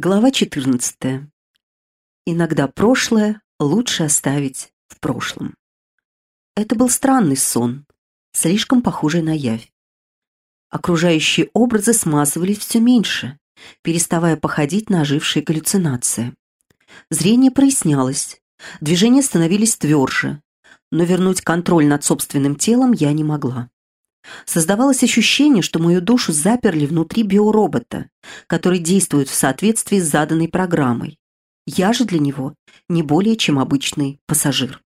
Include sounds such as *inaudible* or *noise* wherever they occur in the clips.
Глава 14. Иногда прошлое лучше оставить в прошлом. Это был странный сон, слишком похожий на явь. Окружающие образы смазывались все меньше, переставая походить на ожившие галлюцинации. Зрение прояснялось, движения становились тверже, но вернуть контроль над собственным телом я не могла. Создавалось ощущение, что мою душу заперли внутри биоробота, который действует в соответствии с заданной программой. Я же для него не более чем обычный пассажир.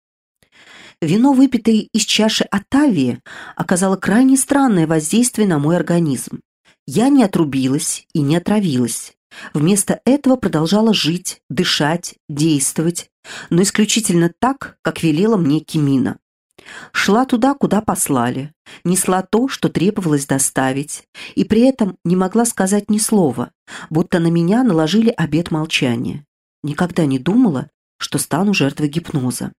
Вино, выпитое из чаши Атавии, оказало крайне странное воздействие на мой организм. Я не отрубилась и не отравилась. Вместо этого продолжала жить, дышать, действовать, но исключительно так, как велела мне Кимина. Шла туда, куда послали, несла то, что требовалось доставить, и при этом не могла сказать ни слова, будто на меня наложили обет молчания. Никогда не думала, что стану жертвой гипноза.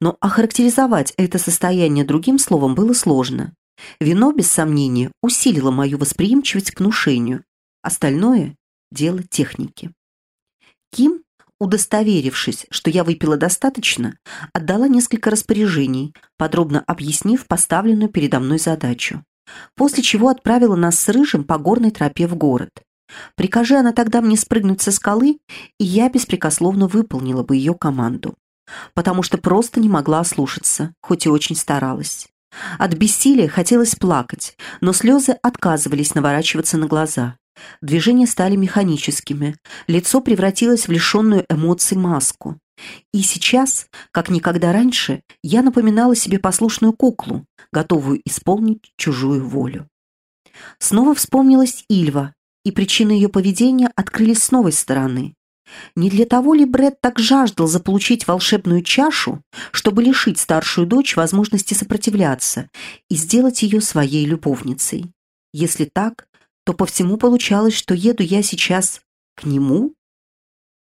Но охарактеризовать это состояние другим словом было сложно. Вино, без сомнения, усилило мою восприимчивость к внушению. Остальное – дело техники. Ким Удостоверившись, что я выпила достаточно, отдала несколько распоряжений, подробно объяснив поставленную передо мной задачу. После чего отправила нас с Рыжим по горной тропе в город. Прикажи она тогда мне спрыгнуть со скалы, и я беспрекословно выполнила бы ее команду. Потому что просто не могла ослушаться, хоть и очень старалась. От бессилия хотелось плакать, но слезы отказывались наворачиваться на глаза. Движения стали механическими, лицо превратилось в лишенную эмоций маску. И сейчас, как никогда раньше, я напоминала себе послушную куклу, готовую исполнить чужую волю. Снова вспомнилась Ильва, и причины ее поведения открылись с новой стороны. Не для того ли Бред так жаждал заполучить волшебную чашу, чтобы лишить старшую дочь возможности сопротивляться и сделать ее своей любовницей? Если так, то по всему получалось, что еду я сейчас к нему.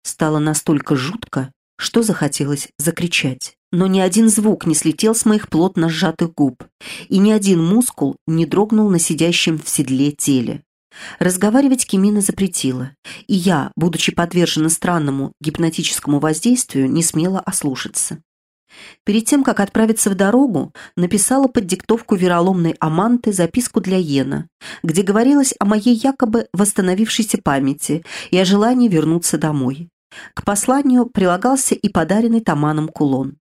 Стало настолько жутко, что захотелось закричать. Но ни один звук не слетел с моих плотно сжатых губ, и ни один мускул не дрогнул на сидящем в седле теле. Разговаривать Кимина запретила, и я, будучи подвержена странному гипнотическому воздействию, не смела ослушаться. Перед тем, как отправиться в дорогу, написала под диктовку вероломной Аманты записку для Йена, где говорилось о моей якобы восстановившейся памяти и о желании вернуться домой. К посланию прилагался и подаренный Таманом кулон.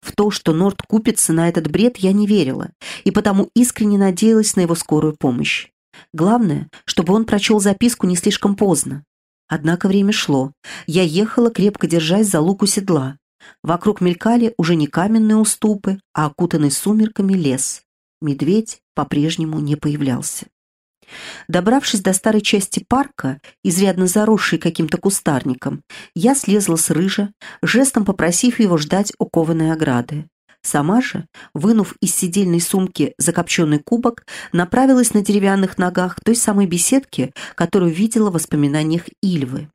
В то, что Норд купится на этот бред, я не верила, и потому искренне надеялась на его скорую помощь. Главное, чтобы он прочел записку не слишком поздно. Однако время шло. Я ехала, крепко держась за луку седла. Вокруг мелькали уже не каменные уступы, а окутанный сумерками лес. Медведь по-прежнему не появлялся. Добравшись до старой части парка, изрядно заросшей каким-то кустарником, я слезла с рыжа, жестом попросив его ждать у ограды. Сама же, вынув из сидельной сумки закопченный кубок, направилась на деревянных ногах той самой беседке, которую видела в воспоминаниях Ильвы.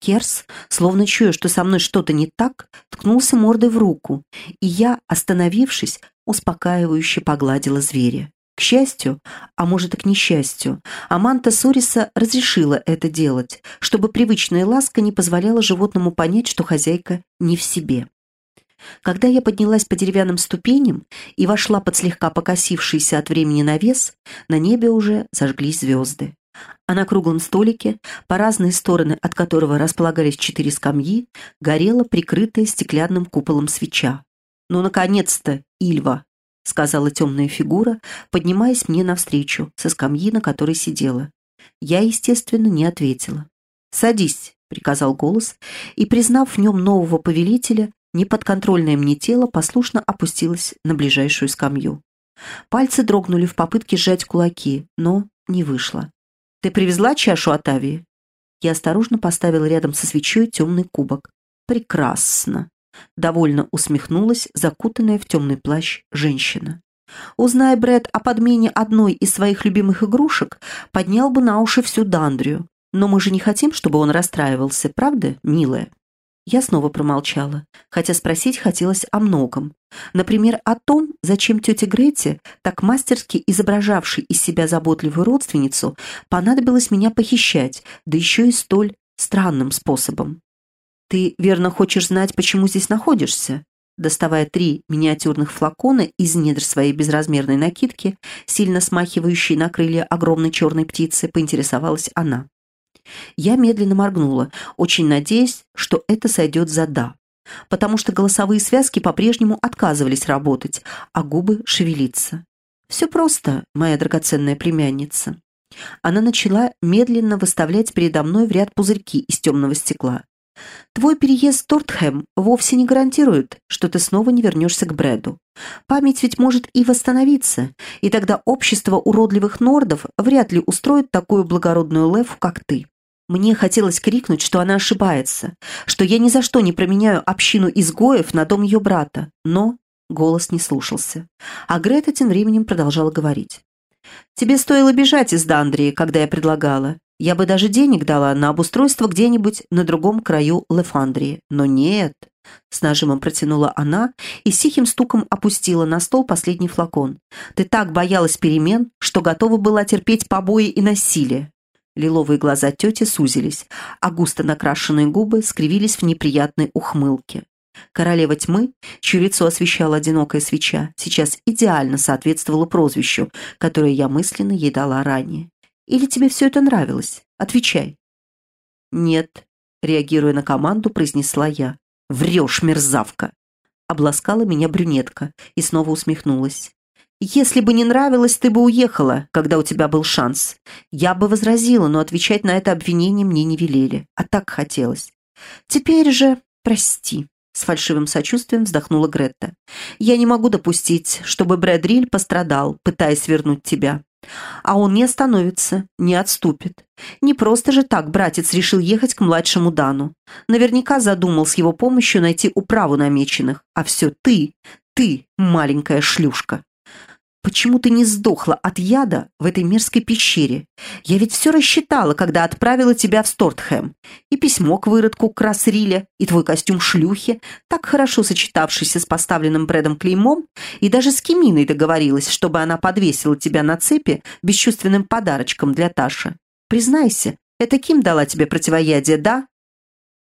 Керс, словно чуя, что со мной что-то не так, ткнулся мордой в руку, и я, остановившись, успокаивающе погладила зверя. К счастью, а может и к несчастью, Аманта Сориса разрешила это делать, чтобы привычная ласка не позволяла животному понять, что хозяйка не в себе. Когда я поднялась по деревянным ступеням и вошла под слегка покосившийся от времени навес, на небе уже зажглись звезды а на круглом столике, по разные стороны от которого располагались четыре скамьи, горела прикрытая стеклянным куполом свеча. «Ну, наконец-то, Ильва!» — сказала темная фигура, поднимаясь мне навстречу со скамьи, на которой сидела. Я, естественно, не ответила. «Садись», — приказал голос, и, признав в нем нового повелителя, неподконтрольное мне тело послушно опустилось на ближайшую скамью. Пальцы дрогнули в попытке сжать кулаки, но не вышло. «Ты привезла чашу от Авии?» Я осторожно поставила рядом со свечой темный кубок. «Прекрасно!» Довольно усмехнулась закутанная в темный плащ женщина. Узная Брэд о подмене одной из своих любимых игрушек, поднял бы на уши всю Дандрию. Но мы же не хотим, чтобы он расстраивался, правда, милая? Я снова промолчала, хотя спросить хотелось о многом. Например, о том, зачем тете Грете, так мастерски изображавшей из себя заботливую родственницу, понадобилось меня похищать, да еще и столь странным способом. Ты верно хочешь знать, почему здесь находишься? Доставая три миниатюрных флакона из недр своей безразмерной накидки, сильно смахивающей на крылья огромной черной птицы, поинтересовалась она. Я медленно моргнула, очень надеясь, что это сойдет за «да», потому что голосовые связки по-прежнему отказывались работать, а губы шевелиться. «Все просто, моя драгоценная племянница». Она начала медленно выставлять передо мной в ряд пузырьки из темного стекла. Твой переезд в Тортхэм вовсе не гарантирует, что ты снова не вернешься к Брэду. Память ведь может и восстановиться, и тогда общество уродливых нордов вряд ли устроит такую благородную лев, как ты. Мне хотелось крикнуть, что она ошибается, что я ни за что не променяю общину изгоев на дом ее брата, но голос не слушался. А Грета тем временем продолжала говорить. «Тебе стоило бежать из Дандрии, когда я предлагала. Я бы даже денег дала на обустройство где-нибудь на другом краю Лефандрии. Но нет. С нажимом протянула она и с тихим стуком опустила на стол последний флакон. Ты так боялась перемен, что готова была терпеть побои и насилие. Лиловые глаза тети сузились, а густо накрашенные губы скривились в неприятной ухмылке. Королева тьмы, чье лицо освещала одинокая свеча, сейчас идеально соответствовала прозвищу, которое я мысленно ей дала ранее. Или тебе все это нравилось? Отвечай». «Нет», — реагируя на команду, произнесла я. «Врешь, мерзавка!» Обласкала меня брюнетка и снова усмехнулась. «Если бы не нравилось, ты бы уехала, когда у тебя был шанс. Я бы возразила, но отвечать на это обвинение мне не велели. А так хотелось. Теперь же прости». С фальшивым сочувствием вздохнула Гретта. «Я не могу допустить, чтобы Брэд пострадал, пытаясь вернуть тебя. А он не остановится, не отступит. Не просто же так братец решил ехать к младшему Дану. Наверняка задумал с его помощью найти управу намеченных. А все ты, ты, маленькая шлюшка. Почему ты не сдохла от яда в этой мерзкой пещере? Я ведь все рассчитала, когда отправила тебя в Стортхэм. И письмо к выродку Красриле, и твой костюм шлюхи, так хорошо сочетавшийся с поставленным Брэдом клеймом, и даже с Киминой договорилась, чтобы она подвесила тебя на цепи бесчувственным подарочком для Таши. Признайся, это Ким дала тебе противоядие, да?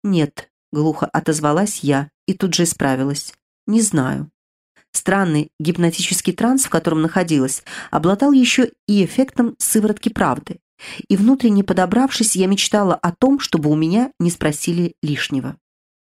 Нет, глухо отозвалась я и тут же исправилась. Не знаю. Странный гипнотический транс, в котором находилась, обладал еще и эффектом сыворотки правды. И внутренне подобравшись, я мечтала о том, чтобы у меня не спросили лишнего.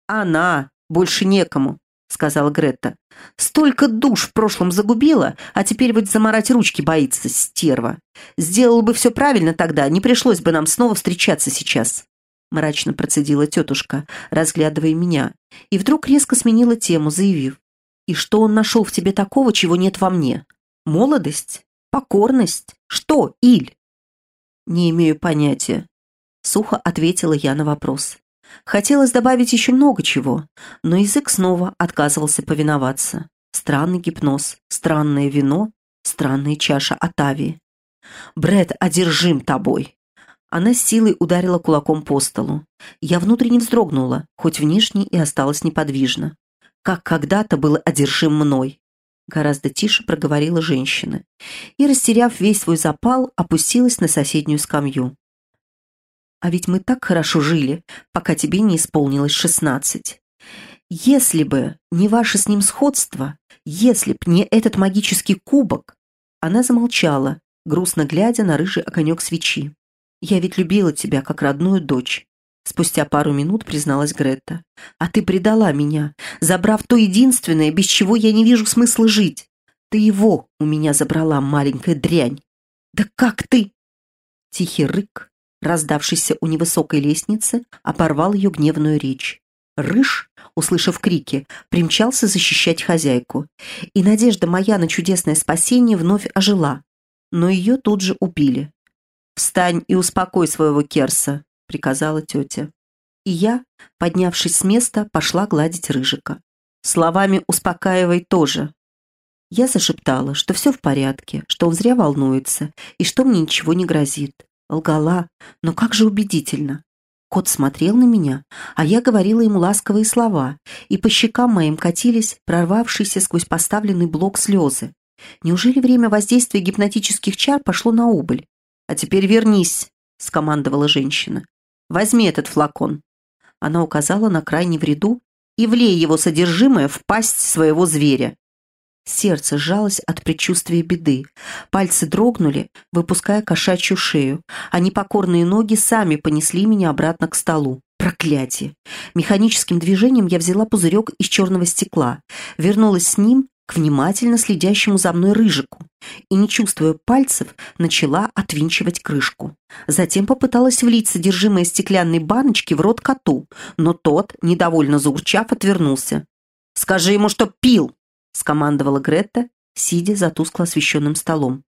«Она! Больше некому!» — сказала Гретта. «Столько душ в прошлом загубила, а теперь вот заморать ручки боится, стерва. Сделала бы все правильно тогда, не пришлось бы нам снова встречаться сейчас». Мрачно процедила тетушка, разглядывая меня, и вдруг резко сменила тему, заявив. И что он нашел в тебе такого, чего нет во мне? Молодость? Покорность? Что, Иль? Не имею понятия. Сухо ответила я на вопрос. Хотелось добавить еще много чего, но язык снова отказывался повиноваться. Странный гипноз, странное вино, странная чаша Атавии. Бред одержим тобой!» Она с силой ударила кулаком по столу. Я внутренне вздрогнула, хоть внешне и осталась неподвижна как когда-то был одержим мной. Гораздо тише проговорила женщина и, растеряв весь свой запал, опустилась на соседнюю скамью. «А ведь мы так хорошо жили, пока тебе не исполнилось шестнадцать. Если бы не ваше с ним сходство, если б не этот магический кубок...» Она замолчала, грустно глядя на рыжий огонек свечи. «Я ведь любила тебя, как родную дочь. Спустя пару минут призналась Гретта. «А ты предала меня, забрав то единственное, без чего я не вижу смысла жить. Ты его у меня забрала, маленькая дрянь. Да как ты?» Тихий рык, раздавшийся у невысокой лестницы, оборвал ее гневную речь. Рыж, услышав крики, примчался защищать хозяйку. И надежда моя на чудесное спасение вновь ожила. Но ее тут же убили. «Встань и успокой своего Керса», приказала тетя. И я, поднявшись с места, пошла гладить Рыжика. Словами «успокаивай» тоже. Я зашептала, что все в порядке, что он зря волнуется и что мне ничего не грозит. Лгала, но как же убедительно. Кот смотрел на меня, а я говорила ему ласковые слова, и по щекам моим катились прорвавшиеся сквозь поставленный блок слезы. Неужели время воздействия гипнотических чар пошло на убыль? «А теперь вернись», — скомандовала женщина. Возьми этот флакон». Она указала на крайний в ряду и влей его содержимое в пасть своего зверя. Сердце сжалось от предчувствия беды. Пальцы дрогнули, выпуская кошачью шею, а непокорные ноги сами понесли меня обратно к столу. Проклятие! Механическим движением я взяла пузырек из черного стекла, вернулась с ним к внимательно следящему за мной рыжику и, не чувствуя пальцев, начала отвинчивать крышку. Затем попыталась влить содержимое стеклянной баночки в рот коту, но тот, недовольно заурчав, отвернулся. «Скажи ему, что пил!» — скомандовала Гретта, сидя за тускло освещенным столом.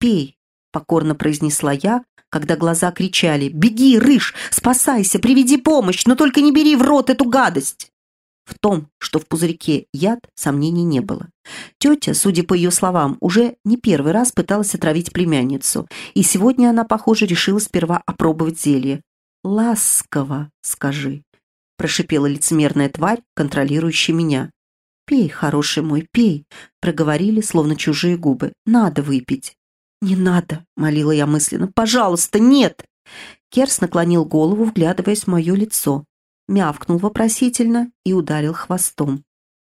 «Пей», — покорно произнесла я, когда глаза кричали «Беги, рыж! Спасайся! Приведи помощь! Но только не бери в рот эту гадость!» В том, что в пузырьке яд, сомнений не было. Тетя, судя по ее словам, уже не первый раз пыталась отравить племянницу, и сегодня она, похоже, решила сперва опробовать зелье. «Ласково, скажи», — прошипела лицемерная тварь, контролирующая меня. «Пей, хороший мой, пей», — проговорили, словно чужие губы. «Надо выпить». «Не надо», — молила я мысленно. «Пожалуйста, нет!» Керс наклонил голову, вглядываясь в мое лицо. Мявкнул вопросительно и ударил хвостом.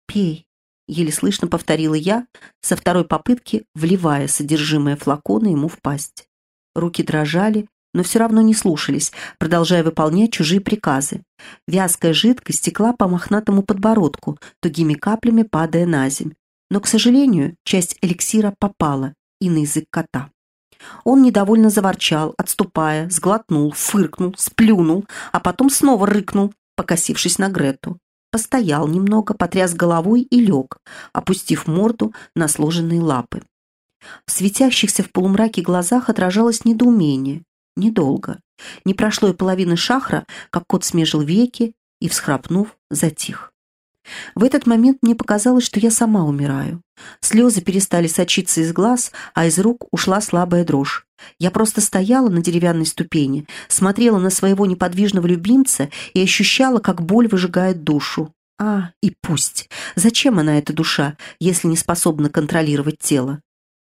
«Пей», — еле слышно повторила я, со второй попытки вливая содержимое флакона ему в пасть. Руки дрожали, но все равно не слушались, продолжая выполнять чужие приказы. Вязкая жидкость стекла по мохнатому подбородку, тугими каплями падая на земь. Но, к сожалению, часть эликсира попала и на язык кота. Он недовольно заворчал, отступая, сглотнул, фыркнул, сплюнул, а потом снова рыкнул, покосившись на Грету. Постоял немного, потряс головой и лег, опустив морду на сложенные лапы. В светящихся в полумраке глазах отражалось недоумение, Недолго. Не прошло и половины шахра, как кот смежил веки и, всхрапнув, затих. В этот момент мне показалось, что я сама умираю. Слезы перестали сочиться из глаз, а из рук ушла слабая дрожь. Я просто стояла на деревянной ступени, смотрела на своего неподвижного любимца и ощущала, как боль выжигает душу. А, и пусть. Зачем она, эта душа, если не способна контролировать тело?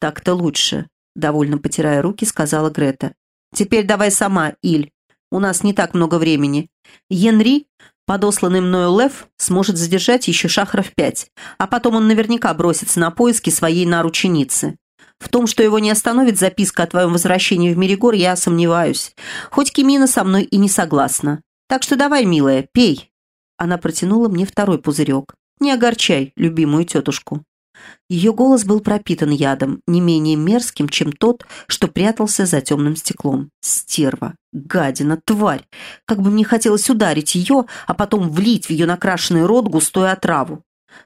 Так-то лучше, довольно потирая руки, сказала Грета. Теперь давай сама, Иль. У нас не так много времени. Енри, подосланный мною Лев, сможет задержать еще шахров пять, а потом он наверняка бросится на поиски своей нарученицы. В том, что его не остановит записка о твоем возвращении в Меригор, я сомневаюсь. Хоть Кимина со мной и не согласна. Так что давай, милая, пей. Она протянула мне второй пузырек. Не огорчай любимую тетушку. Ее голос был пропитан ядом, не менее мерзким, чем тот, что прятался за темным стеклом. Стерва, гадина, тварь. Как бы мне хотелось ударить ее, а потом влить в ее накрашенный рот густую отраву.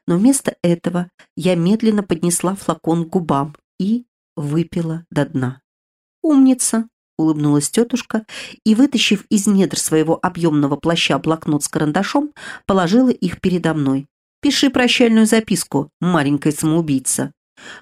Но вместо этого я медленно поднесла флакон к губам и выпила до дна. «Умница!» — улыбнулась тетушка и, вытащив из недр своего объемного плаща блокнот с карандашом, положила их передо мной. Пиши прощальную записку, маленькая самоубийца.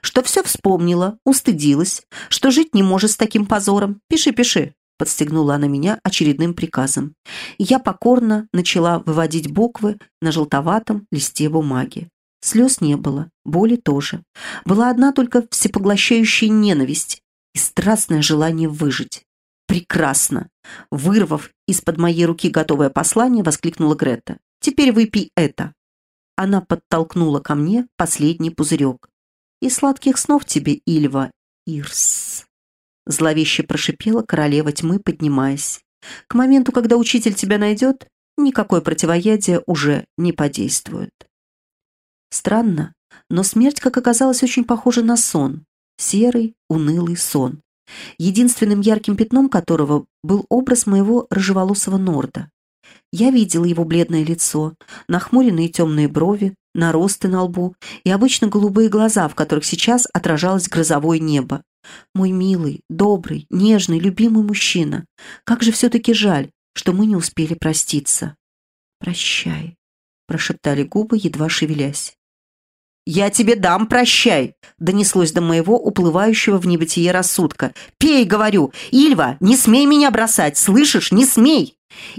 Что все вспомнила, устыдилась, что жить не может с таким позором. Пиши, пиши. Подстегнула она меня очередным приказом. Я покорно начала выводить буквы на желтоватом листе бумаги. Слез не было, боли тоже. Была одна только всепоглощающая ненависть и страстное желание выжить. «Прекрасно!» Вырвав из-под моей руки готовое послание, воскликнула Грета. «Теперь выпей это!» Она подтолкнула ко мне последний пузырек. «И сладких снов тебе, Ильва, Ирс!» Зловеще прошипела королева тьмы, поднимаясь. «К моменту, когда учитель тебя найдет, никакое противоядие уже не подействует». Странно, но смерть, как оказалось, очень похожа на сон. Серый, унылый сон. Единственным ярким пятном которого был образ моего рыжеволосого Норда. Я видела его бледное лицо, нахмуренные темные брови, наросты на лбу и обычно голубые глаза, в которых сейчас отражалось грозовое небо. Мой милый, добрый, нежный, любимый мужчина. Как же все-таки жаль, что мы не успели проститься. «Прощай», — прошептали губы, едва шевелясь. «Я тебе дам, прощай!» — донеслось до моего уплывающего в небытие рассудка. «Пей, говорю! Ильва, не смей меня бросать! Слышишь, не смей!»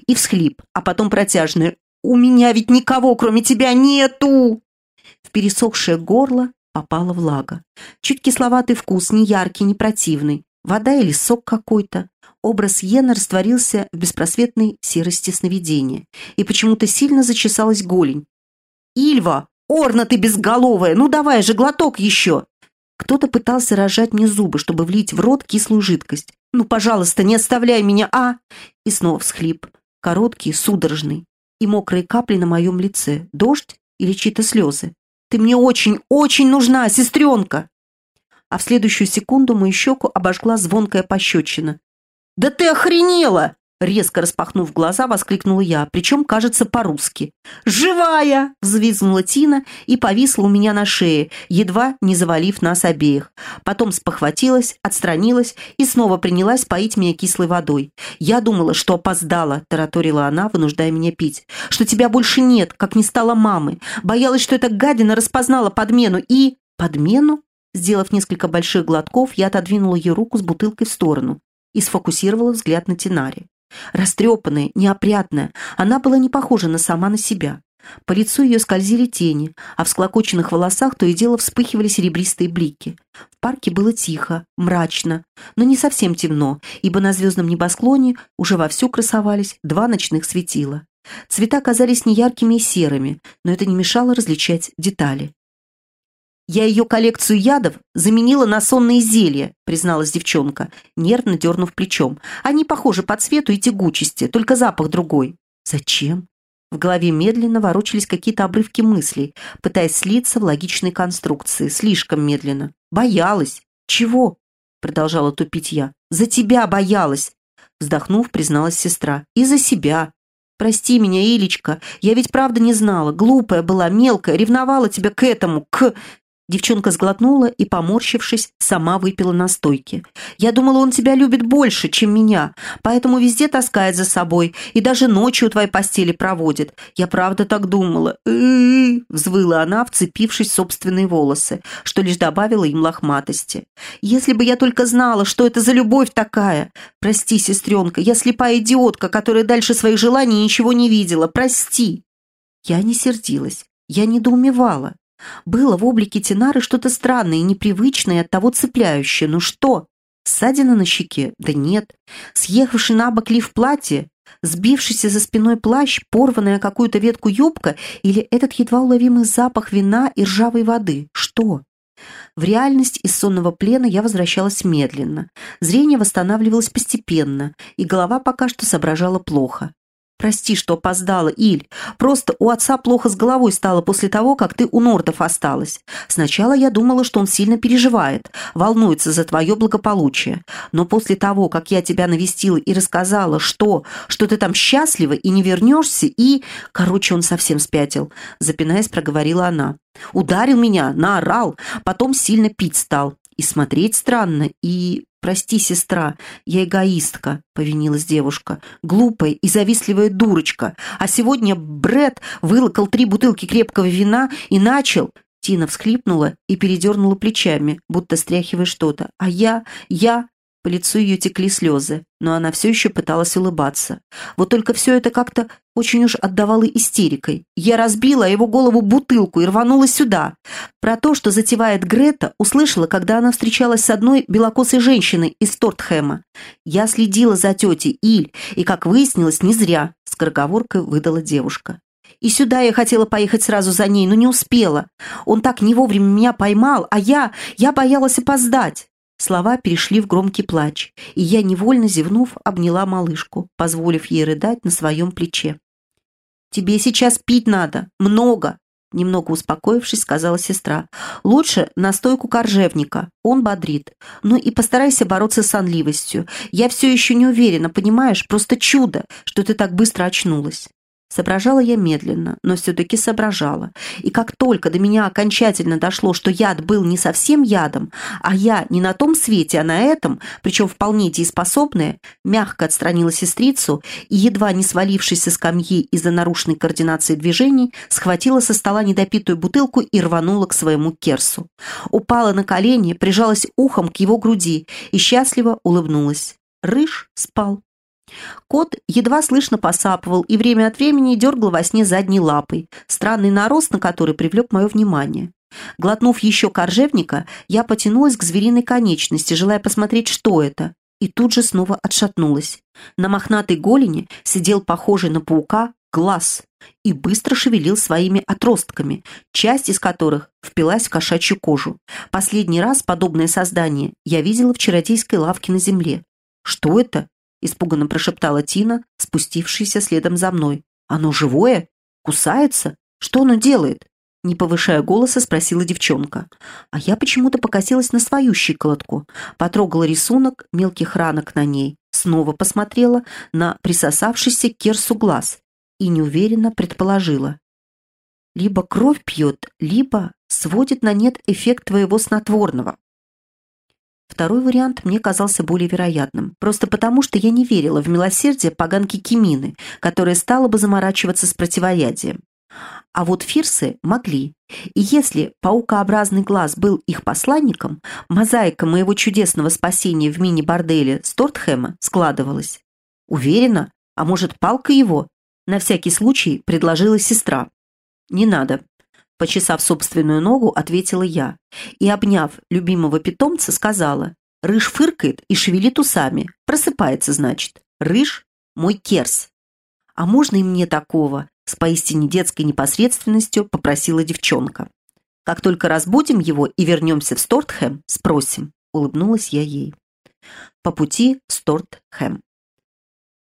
И всхлип, а потом протяжный «У меня ведь никого, кроме тебя, нету!» В пересохшее горло попала влага. Чуть кисловатый вкус, не яркий, не противный. Вода или сок какой-то. Образ Йена растворился в беспросветной серости сновидения, и почему-то сильно зачесалась голень. «Ильва! Орна ты безголовая! Ну давай же глоток еще!» Кто-то пытался рожать мне зубы, чтобы влить в рот кислую жидкость. «Ну, пожалуйста, не оставляй меня, а!» И снова всхлип. Короткий, судорожный. И мокрые капли на моем лице. Дождь или чьи-то слезы. «Ты мне очень, очень нужна, сестренка!» А в следующую секунду мою щеку обожгла звонкая пощечина. «Да ты охренела!» Резко распахнув глаза, воскликнула я, причем, кажется, по-русски. «Живая!» – взвизгнула Тина и повисла у меня на шее, едва не завалив нас обеих. Потом спохватилась, отстранилась и снова принялась поить меня кислой водой. «Я думала, что опоздала», – тараторила она, вынуждая меня пить. «Что тебя больше нет, как не стало мамы. Боялась, что эта гадина распознала подмену и...» «Подмену?» Сделав несколько больших глотков, я отодвинула ее руку с бутылкой в сторону и сфокусировала взгляд на Тинаре. Растрепанная, неопрятная, она была не похожа на сама на себя. По лицу ее скользили тени, а в склокоченных волосах то и дело вспыхивали серебристые блики. В парке было тихо, мрачно, но не совсем темно, ибо на звездном небосклоне уже вовсю красовались два ночных светила. Цвета казались неяркими и серыми, но это не мешало различать детали. «Я ее коллекцию ядов заменила на сонные зелья», призналась девчонка, нервно дернув плечом. «Они похожи по цвету и тягучести, только запах другой». «Зачем?» В голове медленно ворочались какие-то обрывки мыслей, пытаясь слиться в логичной конструкции. Слишком медленно. «Боялась». «Чего?» Продолжала тупить я. «За тебя боялась!» Вздохнув, призналась сестра. «И за себя!» «Прости меня, Илечка, я ведь правда не знала, глупая была, мелкая, ревновала тебя к этому, к...» Девчонка сглотнула и, поморщившись, сама выпила настойки. «Я думала, он тебя любит больше, чем меня, поэтому везде таскает за собой и даже ночью у твоей постели проводит. Я правда так думала». взвыла она, вцепившись в собственные волосы, что лишь добавило им лохматости. «Если бы я только знала, что это за любовь такая! Прости, сестренка, я слепая идиотка, которая дальше своих желаний ничего не видела. Прости!» Я не сердилась, я недоумевала. Было в облике Тинары что-то странное и непривычное, оттого цепляющее. Ну что? Ссадина на щеке? Да нет. Съехавший на бок лиф платье? Сбившийся за спиной плащ, порванная какую-то ветку юбка или этот едва уловимый запах вина и ржавой воды? Что? В реальность из сонного плена я возвращалась медленно. Зрение восстанавливалось постепенно, и голова пока что соображала плохо. «Прости, что опоздала, Иль. Просто у отца плохо с головой стало после того, как ты у Нортов осталась. Сначала я думала, что он сильно переживает, волнуется за твое благополучие. Но после того, как я тебя навестила и рассказала, что, что ты там счастлива и не вернешься, и... Короче, он совсем спятил», — запинаясь, проговорила она. «Ударил меня, наорал, потом сильно пить стал. И смотреть странно, и «Прости, сестра, я эгоистка», — повинилась девушка. «Глупая и завистливая дурочка. А сегодня Бред вылокал три бутылки крепкого вина и начал...» Тина всхлипнула и передернула плечами, будто стряхивая что-то. «А я... я...» По лицу ее текли слезы, но она все еще пыталась улыбаться. Вот только все это как-то очень уж отдавало истерикой. Я разбила его голову бутылку и рванула сюда. Про то, что затевает Грета, услышала, когда она встречалась с одной белокосой женщиной из Тортхэма. Я следила за тетей Иль, и, как выяснилось, не зря, скороговоркой выдала девушка. И сюда я хотела поехать сразу за ней, но не успела. Он так не вовремя меня поймал, а я... я боялась опоздать. Слова перешли в громкий плач, и я, невольно зевнув, обняла малышку, позволив ей рыдать на своем плече. «Тебе сейчас пить надо, много!» Немного успокоившись, сказала сестра. «Лучше настойку коржевника, он бодрит. Ну и постарайся бороться с сонливостью. Я все еще не уверена, понимаешь, просто чудо, что ты так быстро очнулась». Соображала я медленно, но все-таки соображала. И как только до меня окончательно дошло, что яд был не совсем ядом, а я не на том свете, а на этом, причем вполне дееспособная, мягко отстранила сестрицу и, едва не свалившись со скамьи из-за нарушенной координации движений, схватила со стола недопитую бутылку и рванула к своему керсу. Упала на колени, прижалась ухом к его груди и счастливо улыбнулась. Рыж спал. Кот едва слышно посапывал и время от времени дергал во сне задней лапой, странный нарост на который привлек мое внимание. Глотнув еще коржевника, я потянулась к звериной конечности, желая посмотреть, что это. и тут же снова отшатнулась. На мохнатой голени сидел похожий на паука глаз и быстро шевелил своими отростками, часть из которых впилась в кошачью кожу. Последний раз подобное создание я видела в чародейской лавке на земле. «Что это?» – испуганно прошептала Тина, спустившаяся следом за мной. «Оно живое? Кусается? Что оно делает?» Не повышая голоса, спросила девчонка. А я почему-то покосилась на свою щиколотку, потрогала рисунок мелких ранок на ней, снова посмотрела на присосавшийся к керсу глаз и неуверенно предположила. Либо кровь пьет, либо сводит на нет эффект твоего снотворного. Второй вариант мне казался более вероятным, просто потому, что я не верила в милосердие поганки Кимины, которая стала бы заморачиваться с противоядием. А вот фирсы могли. И если паукообразный глаз был их посланником, мозаика моего чудесного спасения в мини-борделе Стортхэма складывалась. Уверена? А может, палка его? На всякий случай предложила сестра. «Не надо», – почесав собственную ногу, ответила я. И, обняв любимого питомца, сказала, «Рыж фыркает и шевелит усами. Просыпается, значит. Рыж – мой керс». «А можно и мне такого?» С поистине детской непосредственностью попросила девчонка. «Как только разбудим его и вернемся в Стортхэм, спросим», — улыбнулась я ей. По пути в Стортхэм.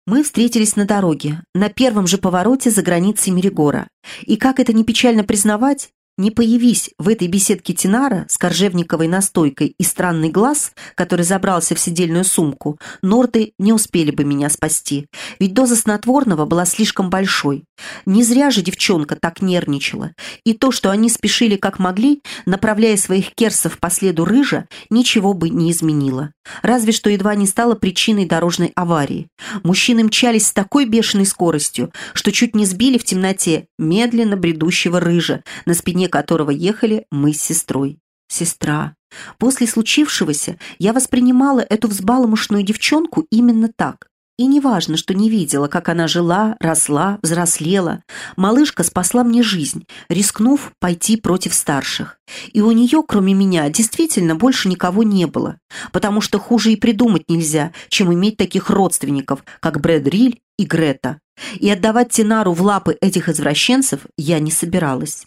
Мы встретились на дороге, на первом же повороте за границей Меригора. И как это не печально признавать, не появись в этой беседке Тинара с коржевниковой настойкой и странный глаз, который забрался в сидельную сумку, норды не успели бы меня спасти, ведь доза снотворного была слишком большой. Не зря же девчонка так нервничала, и то, что они спешили как могли, направляя своих керсов по следу рыжа, ничего бы не изменило. Разве что едва не стало причиной дорожной аварии. Мужчины мчались с такой бешеной скоростью, что чуть не сбили в темноте медленно бредущего рыжа, на спине спине которого ехали мы с сестрой. Сестра. После случившегося я воспринимала эту взбаломошную девчонку именно так. И неважно, что не видела, как она жила, росла, взрослела. Малышка спасла мне жизнь, рискнув пойти против старших. И у нее, кроме меня, действительно больше никого не было. Потому что хуже и придумать нельзя, чем иметь таких родственников, как Брэд Риль и Грета. И отдавать Тинару в лапы этих извращенцев я не собиралась.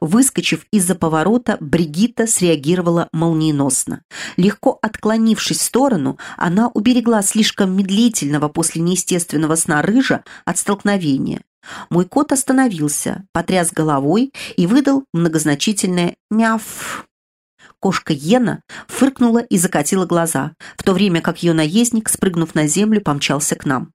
Выскочив из-за поворота, Бригитта среагировала молниеносно. Легко отклонившись в сторону, она уберегла слишком медлительного после неестественного сна рыжа от столкновения. Мой кот остановился, потряс головой и выдал многозначительное «мяф». Кошка Йена фыркнула и закатила глаза, в то время как ее наездник, спрыгнув на землю, помчался к нам.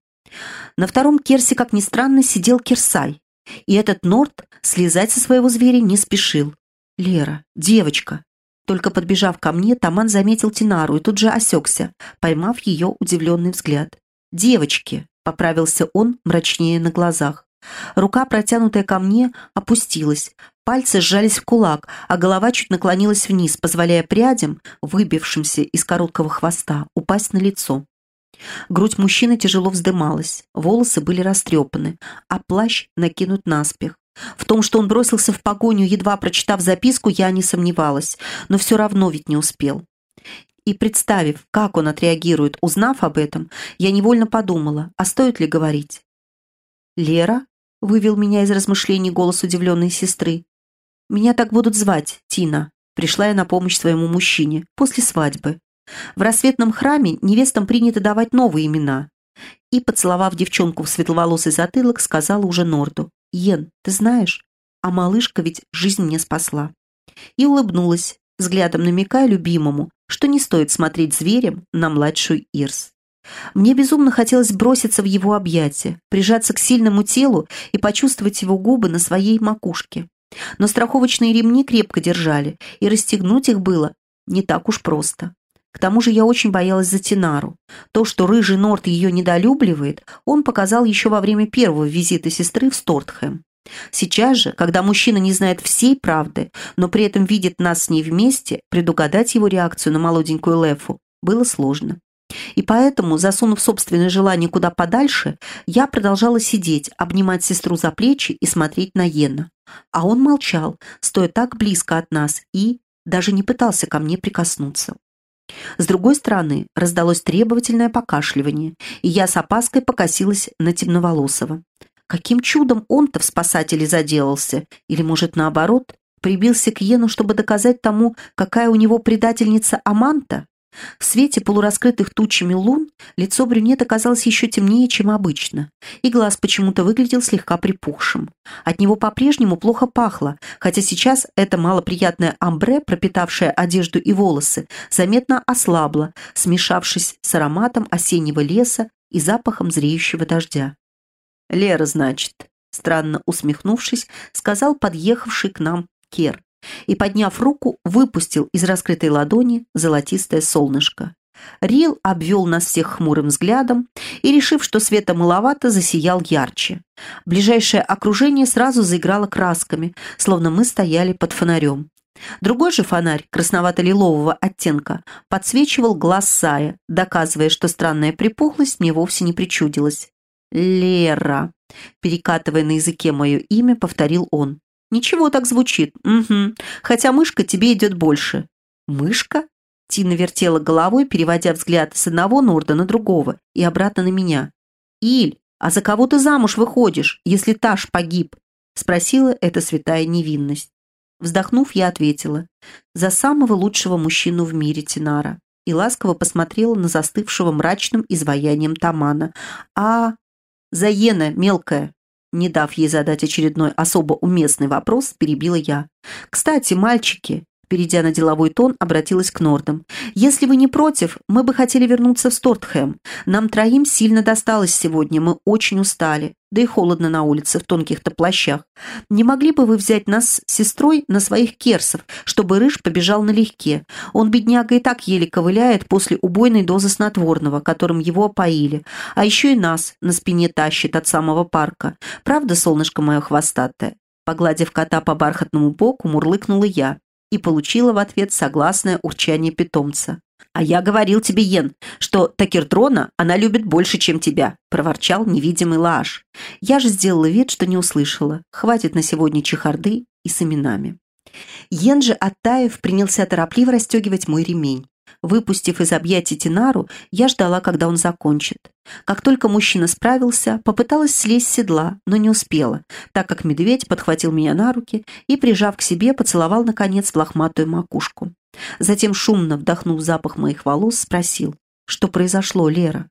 На втором керсе, как ни странно, сидел Кирсай, и этот Норт слезать со своего зверя не спешил. «Лера, девочка!» Только подбежав ко мне, Таман заметил Тинару и тут же осекся, поймав ее удивленный взгляд. «Девочки!» — поправился он мрачнее на глазах. Рука, протянутая ко мне, опустилась. Пальцы сжались в кулак, а голова чуть наклонилась вниз, позволяя прядям, выбившимся из короткого хвоста, упасть на лицо. Грудь мужчины тяжело вздымалась, волосы были растрепаны, а плащ накинут наспех. В том, что он бросился в погоню, едва прочитав записку, я не сомневалась, но все равно ведь не успел. И представив, как он отреагирует, узнав об этом, я невольно подумала, а стоит ли говорить? «Лера?» — вывел меня из размышлений голос удивленной сестры. «Меня так будут звать, Тина», — пришла я на помощь своему мужчине, после свадьбы. В рассветном храме невестам принято давать новые имена. И, поцеловав девчонку в светловолосый затылок, сказала уже Норду. «Йен, ты знаешь, а малышка ведь жизнь мне спасла». И улыбнулась, взглядом намекая любимому, что не стоит смотреть зверем на младшую Ирс. Мне безумно хотелось броситься в его объятия, прижаться к сильному телу и почувствовать его губы на своей макушке. Но страховочные ремни крепко держали, и расстегнуть их было не так уж просто. К тому же я очень боялась за Тинару. То, что рыжий Норт ее недолюбливает, он показал еще во время первого визита сестры в Стортхэм. Сейчас же, когда мужчина не знает всей правды, но при этом видит нас с ней вместе, предугадать его реакцию на молоденькую Лефу было сложно. И поэтому, засунув собственное желание куда подальше, я продолжала сидеть, обнимать сестру за плечи и смотреть на Йена. А он молчал, стоя так близко от нас и даже не пытался ко мне прикоснуться. С другой стороны раздалось требовательное покашливание, и я с опаской покосилась на темноволосого. Каким чудом он-то в спасателе заделался? Или, может, наоборот, прибился к Йену, чтобы доказать тому, какая у него предательница Аманта? В свете полураскрытых тучами лун лицо брюнета казалось еще темнее, чем обычно, и глаз почему-то выглядел слегка припухшим. От него по-прежнему плохо пахло, хотя сейчас это малоприятное амбре, пропитавшее одежду и волосы, заметно ослабло, смешавшись с ароматом осеннего леса и запахом зреющего дождя. «Лера, значит», странно усмехнувшись, сказал подъехавший к нам Кер и, подняв руку, выпустил из раскрытой ладони золотистое солнышко. Рил обвел нас всех хмурым взглядом и, решив, что света маловато, засиял ярче. Ближайшее окружение сразу заиграло красками, словно мы стояли под фонарем. Другой же фонарь, красновато-лилового оттенка, подсвечивал глаз Сая, доказывая, что странная припухлость мне вовсе не причудилась. «Лера», перекатывая на языке мое имя, повторил он. «Ничего так звучит. Угу. Хотя мышка тебе идет больше». «Мышка?» Тина вертела головой, переводя взгляд с одного Норда на другого и обратно на меня. «Иль, а за кого ты замуж выходишь, если Таш погиб?» Спросила эта святая невинность. Вздохнув, я ответила. «За самого лучшего мужчину в мире, Тинара». И ласково посмотрела на застывшего мрачным изваянием Тамана. «А... Заена, мелкая!» Не дав ей задать очередной особо уместный вопрос, перебила я. «Кстати, мальчики, Перейдя на деловой тон, обратилась к Нордам. «Если вы не против, мы бы хотели вернуться в Стортхэм. Нам троим сильно досталось сегодня, мы очень устали. Да и холодно на улице в тонких-то плащах. Не могли бы вы взять нас с сестрой на своих керсов, чтобы Рыж побежал налегке? Он, бедняга, и так еле ковыляет после убойной дозы снотворного, которым его опоили. А еще и нас на спине тащит от самого парка. Правда, солнышко мое хвостатое?» Погладив кота по бархатному боку, мурлыкнула я и получила в ответ согласное урчание питомца. «А я говорил тебе, Йен, что Такертрона она любит больше, чем тебя», – проворчал невидимый Лааш. Я же сделала вид, что не услышала. Хватит на сегодня чехарды и с именами. Йен же, оттаив, принялся торопливо расстегивать мой ремень. Выпустив из объятий Тинару, я ждала, когда он закончит. Как только мужчина справился, попыталась слезть с седла, но не успела, так как медведь подхватил меня на руки и, прижав к себе, поцеловал, наконец, в лохматую макушку. Затем, шумно вдохнув запах моих волос, спросил, что произошло, Лера?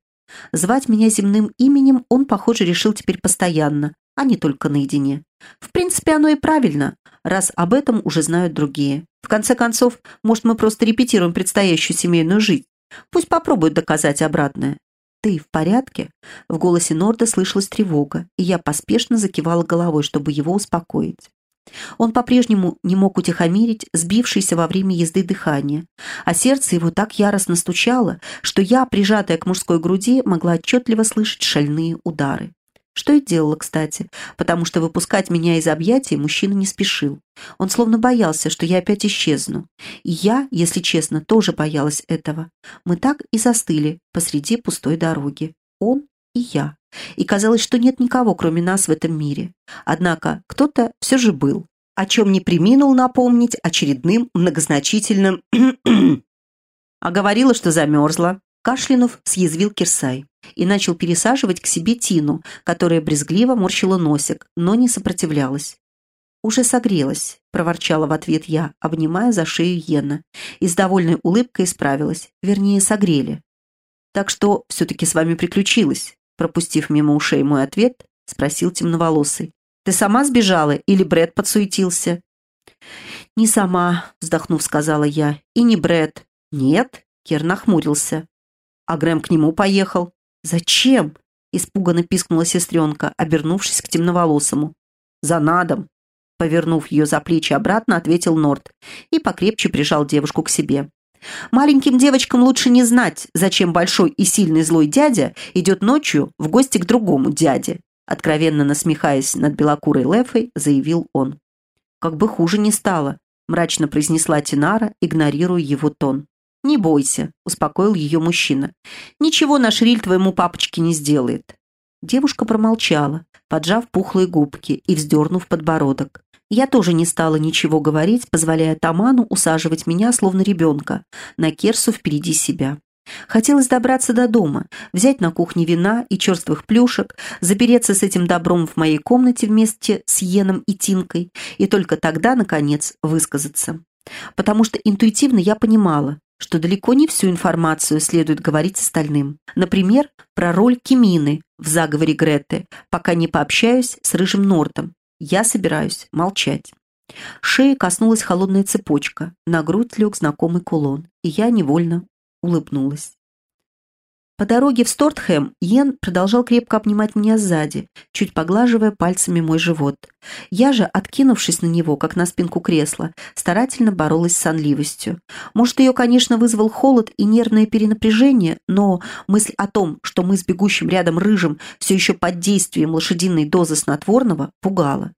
Звать меня земным именем он, похоже, решил теперь постоянно, а не только наедине. В принципе, оно и правильно, раз об этом уже знают другие. В конце концов, может, мы просто репетируем предстоящую семейную жизнь. Пусть попробуют доказать обратное. «Ты в порядке?» В голосе Норда слышалась тревога, и я поспешно закивала головой, чтобы его успокоить. Он по-прежнему не мог утихомирить сбившееся во время езды дыхание, а сердце его так яростно стучало, что я, прижатая к мужской груди, могла отчетливо слышать шальные удары. Что и делала, кстати, потому что выпускать меня из объятий мужчина не спешил. Он словно боялся, что я опять исчезну. И я, если честно, тоже боялась этого. Мы так и застыли посреди пустой дороги. Он и я. И казалось, что нет никого, кроме нас в этом мире. Однако кто-то все же был, о чем не приминул напомнить очередным многозначительным *clears throat* «А говорила, что замерзла», кашлянув, съязвил Кирсай и начал пересаживать к себе Тину, которая брезгливо морщила носик, но не сопротивлялась. «Уже согрелась», – проворчала в ответ я, обнимая за шею Йена, и с довольной улыбкой исправилась, вернее, согрели. «Так что все-таки с вами приключилось?» Пропустив мимо ушей мой ответ, спросил темноволосый. «Ты сама сбежала или Бред подсуетился?» «Не сама», – вздохнув, сказала я, – «и не Бред». «Нет?» – Кир нахмурился. «А Грэм к нему поехал?» «Зачем?» – испуганно пискнула сестренка, обернувшись к темноволосому. «За надом!» Повернув ее за плечи обратно, ответил Норд и покрепче прижал девушку к себе. «Маленьким девочкам лучше не знать, зачем большой и сильный злой дядя идет ночью в гости к другому дяде», откровенно насмехаясь над белокурой Лефой, заявил он. «Как бы хуже не стало», мрачно произнесла Тинара, игнорируя его тон. «Не бойся», – успокоил ее мужчина. «Ничего наш Риль твоему папочке не сделает». Девушка промолчала, поджав пухлые губки и вздернув подбородок. Я тоже не стала ничего говорить, позволяя Таману усаживать меня, словно ребенка, на керсу впереди себя. Хотелось добраться до дома, взять на кухне вина и черствых плюшек, запереться с этим добром в моей комнате вместе с Йеном и Тинкой, и только тогда, наконец, высказаться. Потому что интуитивно я понимала, что далеко не всю информацию следует говорить остальным. Например, про роль Кимины в заговоре Греты, пока не пообщаюсь с Рыжим Нортом. Я собираюсь молчать. Шеи коснулась холодная цепочка, на грудь лег знакомый кулон, и я невольно улыбнулась. По дороге в Стортхэм Йен продолжал крепко обнимать меня сзади, чуть поглаживая пальцами мой живот. Я же, откинувшись на него, как на спинку кресла, старательно боролась с сонливостью. Может, ее, конечно, вызвал холод и нервное перенапряжение, но мысль о том, что мы с бегущим рядом рыжим все еще под действием лошадиной дозы снотворного, пугала.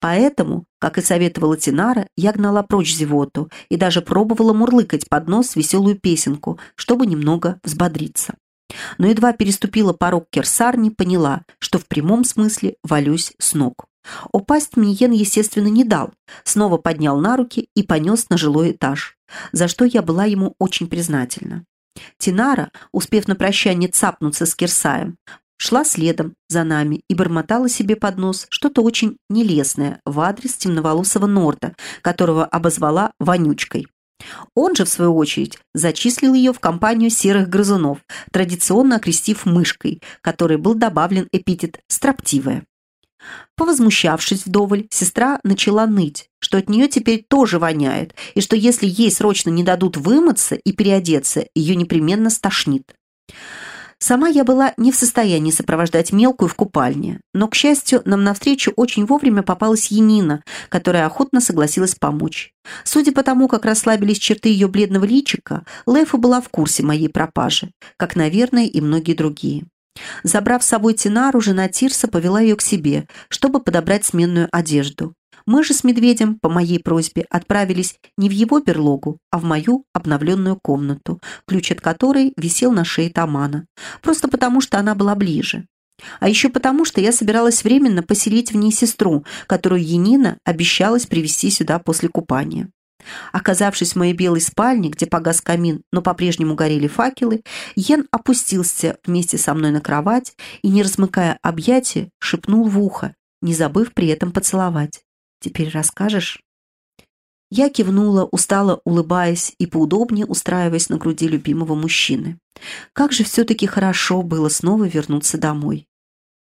Поэтому, как и советовала Тинара, я гнала прочь зевоту и даже пробовала мурлыкать под нос веселую песенку, чтобы немного взбодриться. Но едва переступила порог керсарни, поняла, что в прямом смысле валюсь с ног. Упасть мне Йен, естественно, не дал, снова поднял на руки и понес на жилой этаж, за что я была ему очень признательна. Тинара, успев на прощание цапнуться с Кирсаем, шла следом за нами и бормотала себе под нос что-то очень нелестное в адрес темноволосого Норда, которого обозвала «вонючкой». Он же, в свою очередь, зачислил ее в компанию серых грызунов, традиционно окрестив мышкой, которой был добавлен эпитет «строптивая». Повозмущавшись вдоволь, сестра начала ныть, что от нее теперь тоже воняет, и что если ей срочно не дадут вымыться и переодеться, ее непременно стошнит. Сама я была не в состоянии сопровождать мелкую в купальне, но, к счастью, нам навстречу очень вовремя попалась Янина, которая охотно согласилась помочь. Судя по тому, как расслабились черты ее бледного личика, Лефа была в курсе моей пропажи, как, наверное, и многие другие. Забрав с собой Тинару, жена Тирса повела ее к себе, чтобы подобрать сменную одежду. Мы же с медведем, по моей просьбе, отправились не в его берлогу, а в мою обновленную комнату, ключ от которой висел на шее Тамана. Просто потому, что она была ближе. А еще потому, что я собиралась временно поселить в ней сестру, которую Енина обещалась привести сюда после купания. Оказавшись в моей белой спальне, где погас камин, но по-прежнему горели факелы, Йен опустился вместе со мной на кровать и, не размыкая объятия, шепнул в ухо, не забыв при этом поцеловать. Теперь расскажешь?» Я кивнула, устало улыбаясь и поудобнее устраиваясь на груди любимого мужчины. Как же все-таки хорошо было снова вернуться домой.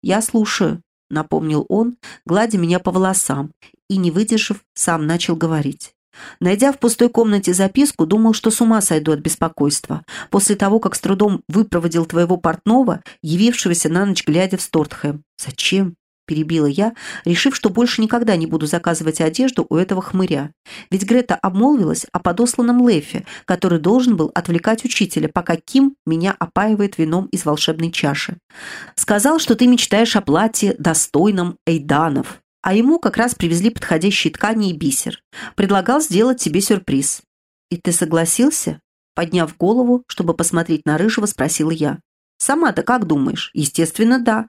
«Я слушаю», — напомнил он, гладя меня по волосам, и, не выдержав, сам начал говорить. Найдя в пустой комнате записку, думал, что с ума сойду от беспокойства, после того, как с трудом выпроводил твоего портного, явившегося на ночь глядя в Стортхэм. Зачем? Перебила я, решив, что больше никогда не буду заказывать одежду у этого хмыря. Ведь Грета обмолвилась о подосланном Лефе, который должен был отвлекать учителя, пока Ким меня опаивает вином из волшебной чаши. Сказал, что ты мечтаешь о платье, достойном Эйданов. А ему как раз привезли подходящие ткани и бисер. Предлагал сделать тебе сюрприз. И ты согласился? Подняв голову, чтобы посмотреть на Рыжего, спросила я. «Сама-то как думаешь?» «Естественно, да.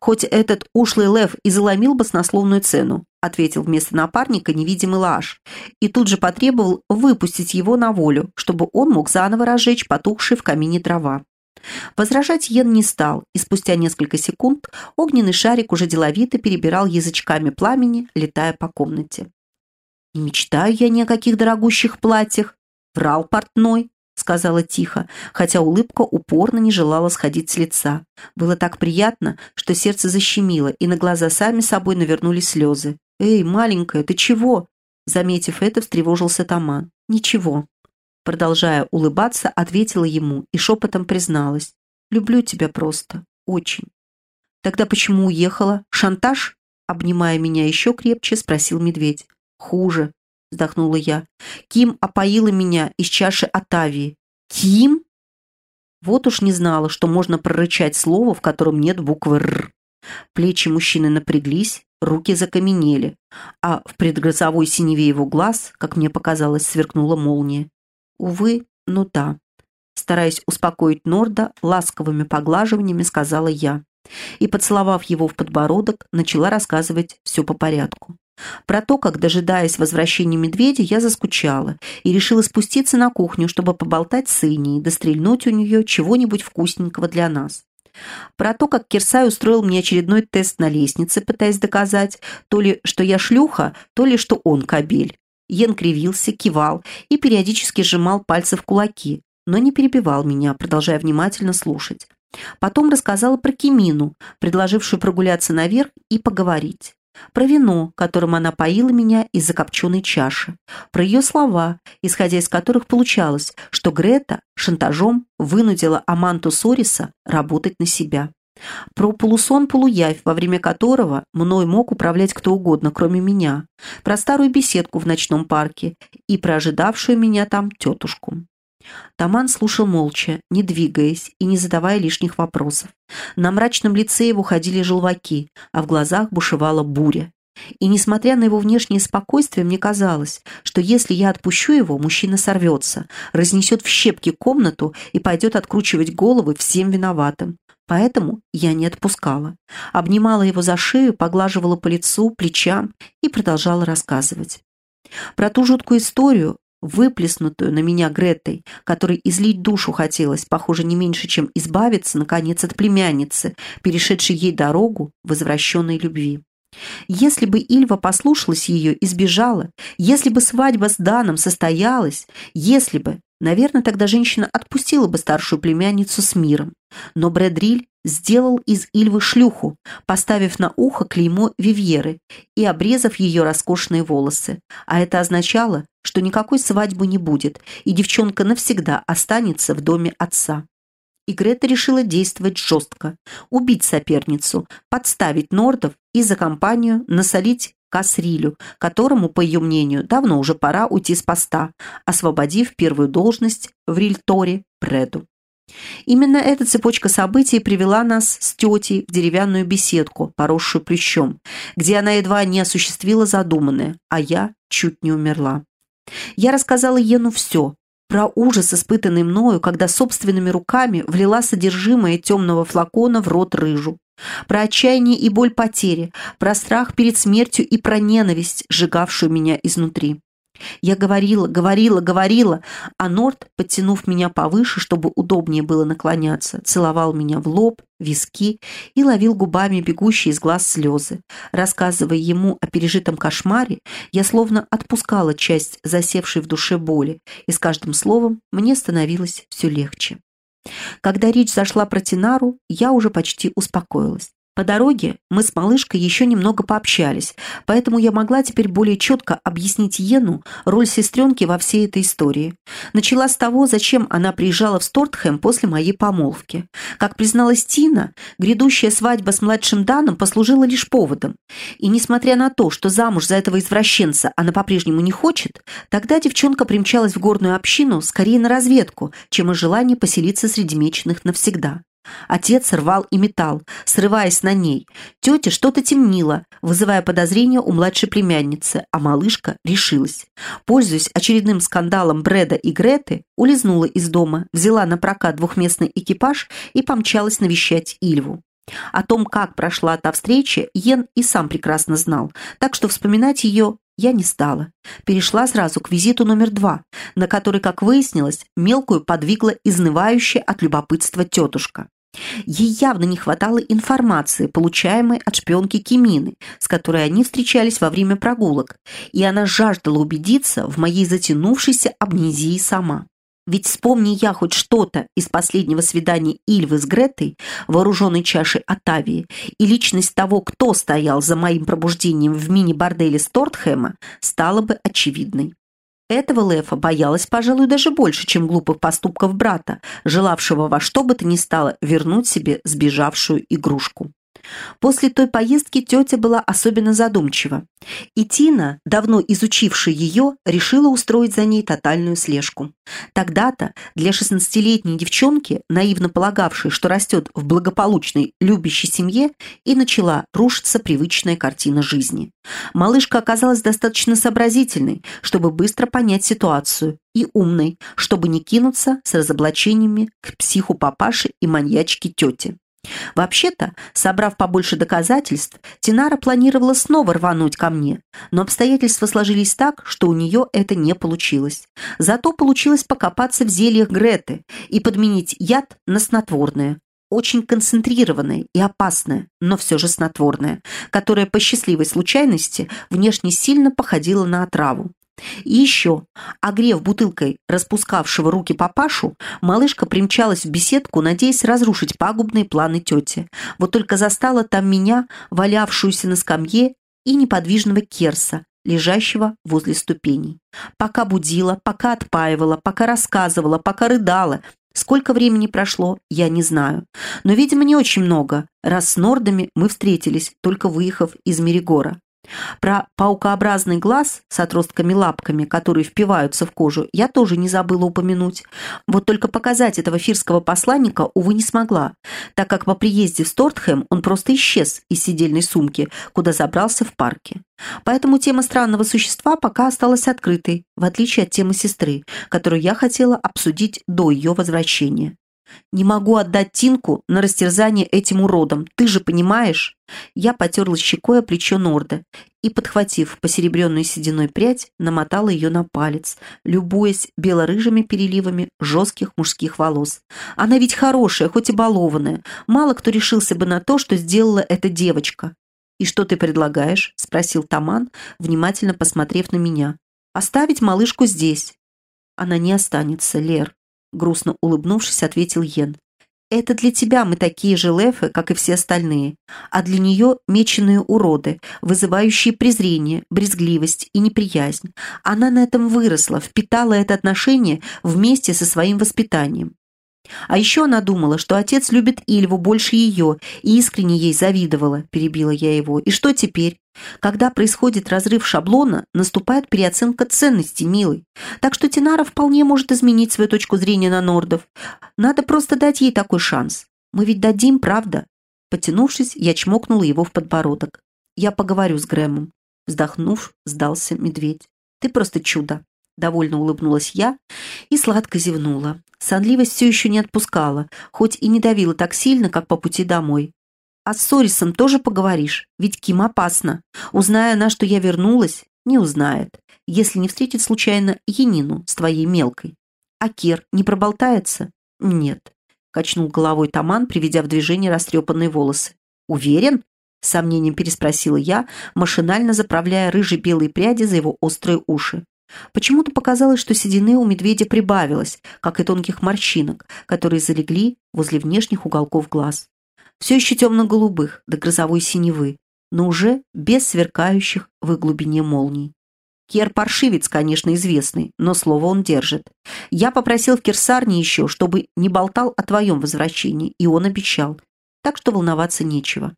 «Хоть этот ушлый лев и заломил баснословную цену», ответил вместо напарника невидимый Лаш, и тут же потребовал выпустить его на волю, чтобы он мог заново разжечь потухшие в камине дрова. Возражать Йен не стал, и спустя несколько секунд огненный шарик уже деловито перебирал язычками пламени, летая по комнате. «Не мечтаю я ни о каких дорогущих платьях», — врал портной, — сказала тихо, хотя улыбка упорно не желала сходить с лица. Было так приятно, что сердце защемило, и на глаза сами собой навернулись слезы. «Эй, маленькая, ты чего?» Заметив это, встревожился Таман. «Ничего». Продолжая улыбаться, ответила ему и шепотом призналась. «Люблю тебя просто. Очень». «Тогда почему уехала? Шантаж?» Обнимая меня еще крепче, спросил медведь. «Хуже вздохнула я. Ким опоила меня из чаши Атавии. Ким? Вот уж не знала, что можно прорычать слово, в котором нет буквы «р». Плечи мужчины напряглись, руки закаменели, а в предгрозовой синеве его глаз, как мне показалось, сверкнула молния. Увы, ну да. Стараясь успокоить Норда, ласковыми поглаживаниями сказала я. И, поцеловав его в подбородок, начала рассказывать все по порядку. Про то, как, дожидаясь возвращения медведя, я заскучала и решила спуститься на кухню, чтобы поболтать с Иней, да стрельнуть у нее чего-нибудь вкусненького для нас. Про то, как Кирсай устроил мне очередной тест на лестнице, пытаясь доказать, то ли, что я шлюха, то ли, что он кобель. Йен кривился, кивал и периодически сжимал пальцы в кулаки, но не перебивал меня, продолжая внимательно слушать. Потом рассказала про Кимину, предложившую прогуляться наверх и поговорить. Про вино, которым она поила меня из закопченной чаши. Про ее слова, исходя из которых получалось, что Грета шантажом вынудила Аманту Сориса работать на себя. Про полусон-полуявь, во время которого мной мог управлять кто угодно, кроме меня. Про старую беседку в ночном парке и про ожидавшую меня там тетушку. Таман слушал молча, не двигаясь и не задавая лишних вопросов. На мрачном лице его ходили желваки, а в глазах бушевала буря. И несмотря на его внешнее спокойствие, мне казалось, что если я отпущу его, мужчина сорвется, разнесет в щепки комнату и пойдет откручивать головы всем виноватым. Поэтому я не отпускала. Обнимала его за шею, поглаживала по лицу, плечам и продолжала рассказывать. Про ту жуткую историю, выплеснутую на меня Гретой, которой излить душу хотелось, похоже, не меньше, чем избавиться, наконец, от племянницы, перешедшей ей дорогу возвращенной любви. Если бы Ильва послушалась ее и сбежала, если бы свадьба с Даном состоялась, если бы, наверное, тогда женщина отпустила бы старшую племянницу с миром. Но Брэдриль сделал из Ильвы шлюху, поставив на ухо клеймо Вивьеры и обрезав ее роскошные волосы. А это означало, что никакой свадьбы не будет, и девчонка навсегда останется в доме отца. И Грета решила действовать жестко, убить соперницу, подставить Нордов и за компанию насолить Касрилю, которому, по ее мнению, давно уже пора уйти с поста, освободив первую должность в Рильторе Преду. Именно эта цепочка событий привела нас с тетей в деревянную беседку, поросшую плющом, где она едва не осуществила задуманное, а я чуть не умерла. Я рассказала Ену все, про ужас, испытанный мною, когда собственными руками влила содержимое темного флакона в рот рыжу. Про отчаяние и боль потери, про страх перед смертью и про ненависть, сжигавшую меня изнутри. Я говорила, говорила, говорила, а Норт, подтянув меня повыше, чтобы удобнее было наклоняться, целовал меня в лоб, виски и ловил губами бегущие из глаз слезы. Рассказывая ему о пережитом кошмаре, я словно отпускала часть засевшей в душе боли, и с каждым словом мне становилось все легче. Когда речь зашла про Тинару, я уже почти успокоилась. По дороге мы с малышкой еще немного пообщались, поэтому я могла теперь более четко объяснить Йену роль сестренки во всей этой истории. Начала с того, зачем она приезжала в Стортхэм после моей помолвки. Как призналась Тина, грядущая свадьба с младшим Даном послужила лишь поводом. И несмотря на то, что замуж за этого извращенца она по-прежнему не хочет, тогда девчонка примчалась в горную общину скорее на разведку, чем из желания поселиться среди меченых навсегда. Отец рвал и металл, срываясь на ней. Тетя что-то темнила, вызывая подозрения у младшей племянницы, а малышка решилась. Пользуясь очередным скандалом Брэда и Греты, улизнула из дома, взяла на прокат двухместный экипаж и помчалась навещать Ильву. О том, как прошла та встреча, Йен и сам прекрасно знал, так что вспоминать ее я не стала. Перешла сразу к визиту номер два, на который, как выяснилось, мелкую подвигла изнывающая от любопытства тетушка. Ей явно не хватало информации, получаемой от шпионки Кимины, с которой они встречались во время прогулок, и она жаждала убедиться в моей затянувшейся амнезии сама. Ведь вспомни я хоть что-то из последнего свидания Ильвы с Гретой, вооруженной чашей Атавии, и личность того, кто стоял за моим пробуждением в мини-борделе Стортхэма, стала бы очевидной. Этого Лефа боялась, пожалуй, даже больше, чем глупых поступков брата, желавшего во что бы то ни стало вернуть себе сбежавшую игрушку. После той поездки тетя была особенно задумчива. И Тина, давно изучившая ее, решила устроить за ней тотальную слежку. Тогда-то для 16-летней девчонки, наивно полагавшей, что растет в благополучной, любящей семье, и начала рушиться привычная картина жизни. Малышка оказалась достаточно сообразительной, чтобы быстро понять ситуацию, и умной, чтобы не кинуться с разоблачениями к психу папаши и маньячке тете. Вообще-то, собрав побольше доказательств, Тинара планировала снова рвануть ко мне, но обстоятельства сложились так, что у нее это не получилось. Зато получилось покопаться в зельях Греты и подменить яд на снотворное, очень концентрированное и опасное, но все же снотворное, которое по счастливой случайности внешне сильно походило на отраву. И еще, огрев бутылкой распускавшего руки папашу, малышка примчалась в беседку, надеясь разрушить пагубные планы тети. Вот только застала там меня, валявшуюся на скамье, и неподвижного керса, лежащего возле ступеней. Пока будила, пока отпаивала, пока рассказывала, пока рыдала. Сколько времени прошло, я не знаю. Но, видимо, не очень много, раз с нордами мы встретились, только выехав из Меригора. Про паукообразный глаз с отростками-лапками, которые впиваются в кожу, я тоже не забыла упомянуть. Вот только показать этого фирского посланника, увы, не смогла, так как по приезде в Стортхэм он просто исчез из сидельной сумки, куда забрался в парке. Поэтому тема странного существа пока осталась открытой, в отличие от темы сестры, которую я хотела обсудить до ее возвращения. Не могу отдать Тинку на растерзание этим уродом, ты же понимаешь?» Я потерла щекой о плечо Норда и, подхватив посеребренную сединой прядь, намотала ее на палец, любуясь бело-рыжими переливами жестких мужских волос. Она ведь хорошая, хоть и балованная. Мало кто решился бы на то, что сделала эта девочка. «И что ты предлагаешь?» – спросил Таман, внимательно посмотрев на меня. «Оставить малышку здесь». «Она не останется, Лер», грустно улыбнувшись, ответил Йен. Это для тебя мы такие же лефы, как и все остальные, а для нее меченые уроды, вызывающие презрение, брезгливость и неприязнь. Она на этом выросла, впитала это отношение вместе со своим воспитанием. А еще она думала, что отец любит Ильву больше ее и искренне ей завидовала, перебила я его. И что теперь? Когда происходит разрыв шаблона, наступает переоценка ценностей, милый. Так что Тинара вполне может изменить свою точку зрения на нордов. Надо просто дать ей такой шанс. Мы ведь дадим, правда? Потянувшись, я чмокнула его в подбородок. Я поговорю с Грэмом. Вздохнув, сдался медведь. Ты просто чудо. Довольно улыбнулась я и сладко зевнула. Сонливость все еще не отпускала, хоть и не давила так сильно, как по пути домой. А с Сорисом тоже поговоришь, ведь Ким опасно. Узная она, что я вернулась, не узнает, если не встретит случайно Янину с твоей мелкой. А Кер не проболтается? Нет. Качнул головой Таман, приведя в движение растрепанные волосы. Уверен? Сомнением переспросила я, машинально заправляя рыжие белые пряди за его острые уши. Почему-то показалось, что седины у медведя прибавилось, как и тонких морщинок, которые залегли возле внешних уголков глаз. Все еще темно-голубых, до грозовой синевы, но уже без сверкающих в их глубине молний. Кер паршивец, конечно, известный, но слово он держит. Я попросил в Кирсарне еще, чтобы не болтал о твоем возвращении, и он обещал. Так что волноваться нечего.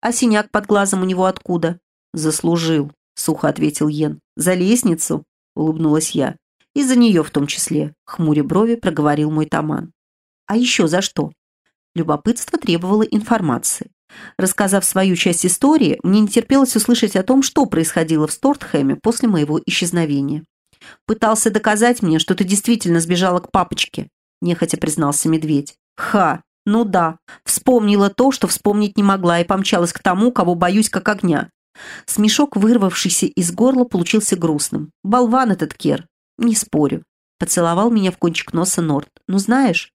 А синяк под глазом у него откуда? Заслужил, сухо ответил Йен. За лестницу? Улыбнулась я. «И за нее в том числе», — хмуря брови проговорил мой таман. «А еще за что?» Любопытство требовало информации. Рассказав свою часть истории, мне не терпелось услышать о том, что происходило в Стортхэме после моего исчезновения. «Пытался доказать мне, что ты действительно сбежала к папочке», – нехотя признался медведь. «Ха! Ну да, вспомнила то, что вспомнить не могла, и помчалась к тому, кого боюсь как огня. Смешок, вырвавшийся из горла, получился грустным. Болван этот Кер. Не спорю. Поцеловал меня в кончик носа Норт. Ну знаешь?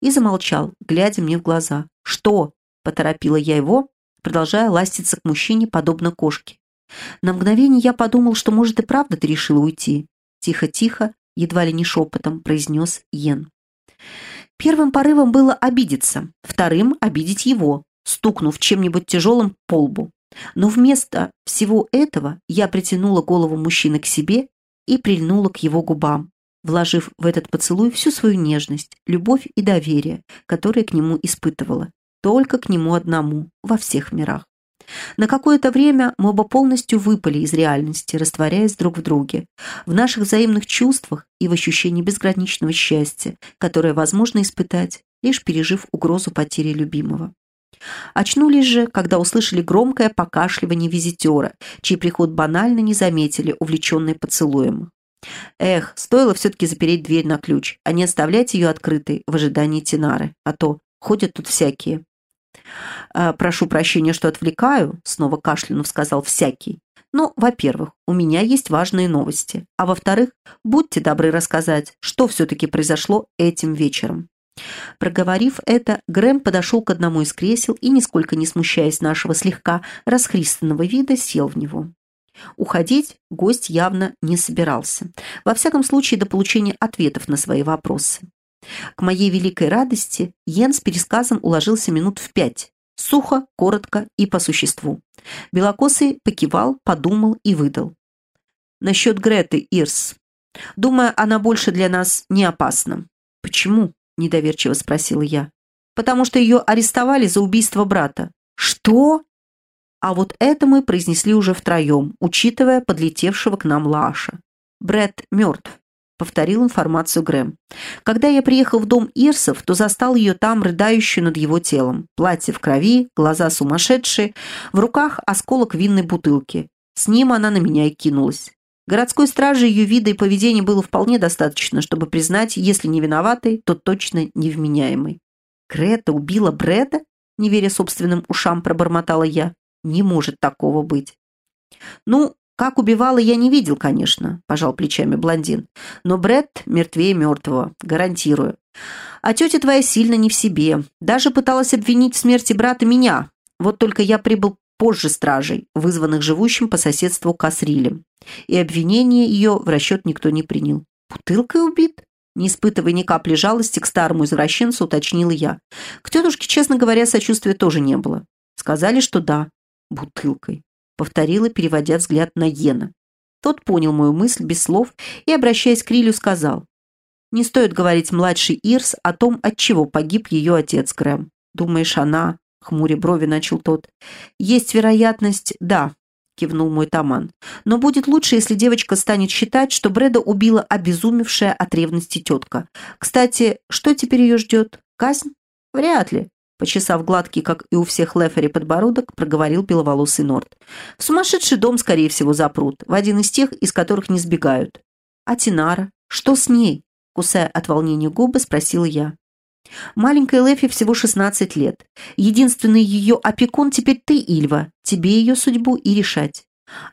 И замолчал, глядя мне в глаза. Что? Поторопила я его, продолжая ластиться к мужчине, подобно кошке. На мгновение я подумал, что, может, и правда ты решила уйти. Тихо-тихо, едва ли не шепотом, произнес Йен. Первым порывом было обидеться, вторым — обидеть его, стукнув чем-нибудь тяжелым по лбу. Но вместо всего этого я притянула голову мужчины к себе и прильнула к его губам, вложив в этот поцелуй всю свою нежность, любовь и доверие, которые к нему испытывала. Только к нему одному, во всех мирах. На какое-то время мы оба полностью выпали из реальности, растворяясь друг в друге, в наших взаимных чувствах и в ощущении безграничного счастья, которое возможно испытать, лишь пережив угрозу потери любимого. Очнулись же, когда услышали громкое покашливание визитера, чей приход банально не заметили, увлеченные поцелуем. Эх, стоило все-таки запереть дверь на ключ, а не оставлять ее открытой в ожидании Тинары, а то ходят тут всякие. «Э, «Прошу прощения, что отвлекаю», — снова кашлянув сказал всякий. «Но, во-первых, у меня есть важные новости, а во-вторых, будьте добры рассказать, что все-таки произошло этим вечером». Проговорив это, Грэм подошел к одному из кресел и, нисколько не смущаясь нашего слегка расхристанного вида, сел в него. Уходить гость явно не собирался. Во всяком случае, до получения ответов на свои вопросы. К моей великой радости Йен с пересказом уложился минут в пять. Сухо, коротко и по существу. Белокосый покивал, подумал и выдал. «Насчет Греты, Ирс. Думаю, она больше для нас не опасна». «Почему?» – недоверчиво спросила я. «Потому что ее арестовали за убийство брата». «Что?» А вот это мы произнесли уже втроем, учитывая подлетевшего к нам Лаша. Бред мертв повторил информацию Грэм. Когда я приехал в дом Ирсов, то застал ее там, рыдающую над его телом. Платье в крови, глаза сумасшедшие, в руках осколок винной бутылки. С ним она на меня и кинулась. Городской стражи ее вида и поведения было вполне достаточно, чтобы признать, если не виноватой, то точно невменяемой. «Грета убила Брэда?» Не веря собственным ушам, пробормотала я. «Не может такого быть». «Ну, как убивала, я не видел, конечно, пожал плечами блондин. Но Бред мертвее мертвого, гарантирую. А тетя твоя сильно не в себе. Даже пыталась обвинить в смерти брата меня. Вот только я прибыл позже стражей, вызванных живущим по соседству Касрилем. И обвинение ее в расчет никто не принял. Бутылкой убит? Не испытывая ни капли жалости к старому извращенцу, уточнила я. К тетушке, честно говоря, сочувствия тоже не было. Сказали, что да, бутылкой повторила, переводя взгляд на Йена. Тот понял мою мысль без слов и, обращаясь к Рилю, сказал. «Не стоит говорить младший Ирс о том, от чего погиб ее отец Грэм. Думаешь, она...» — хмуря брови начал тот. «Есть вероятность, да», — кивнул мой таман. «Но будет лучше, если девочка станет считать, что Брэда убила обезумевшая от ревности тетка. Кстати, что теперь ее ждет? Казнь? Вряд ли. Почесав гладкий, как и у всех Лефери, подбородок, проговорил беловолосый Норд. «В сумасшедший дом, скорее всего, запрут, в один из тех, из которых не сбегают». «А Тинара? Что с ней?» Кусая от волнения губы, спросила я. «Маленькой Лефи всего 16 лет. Единственный ее опекун теперь ты, Ильва. Тебе ее судьбу и решать.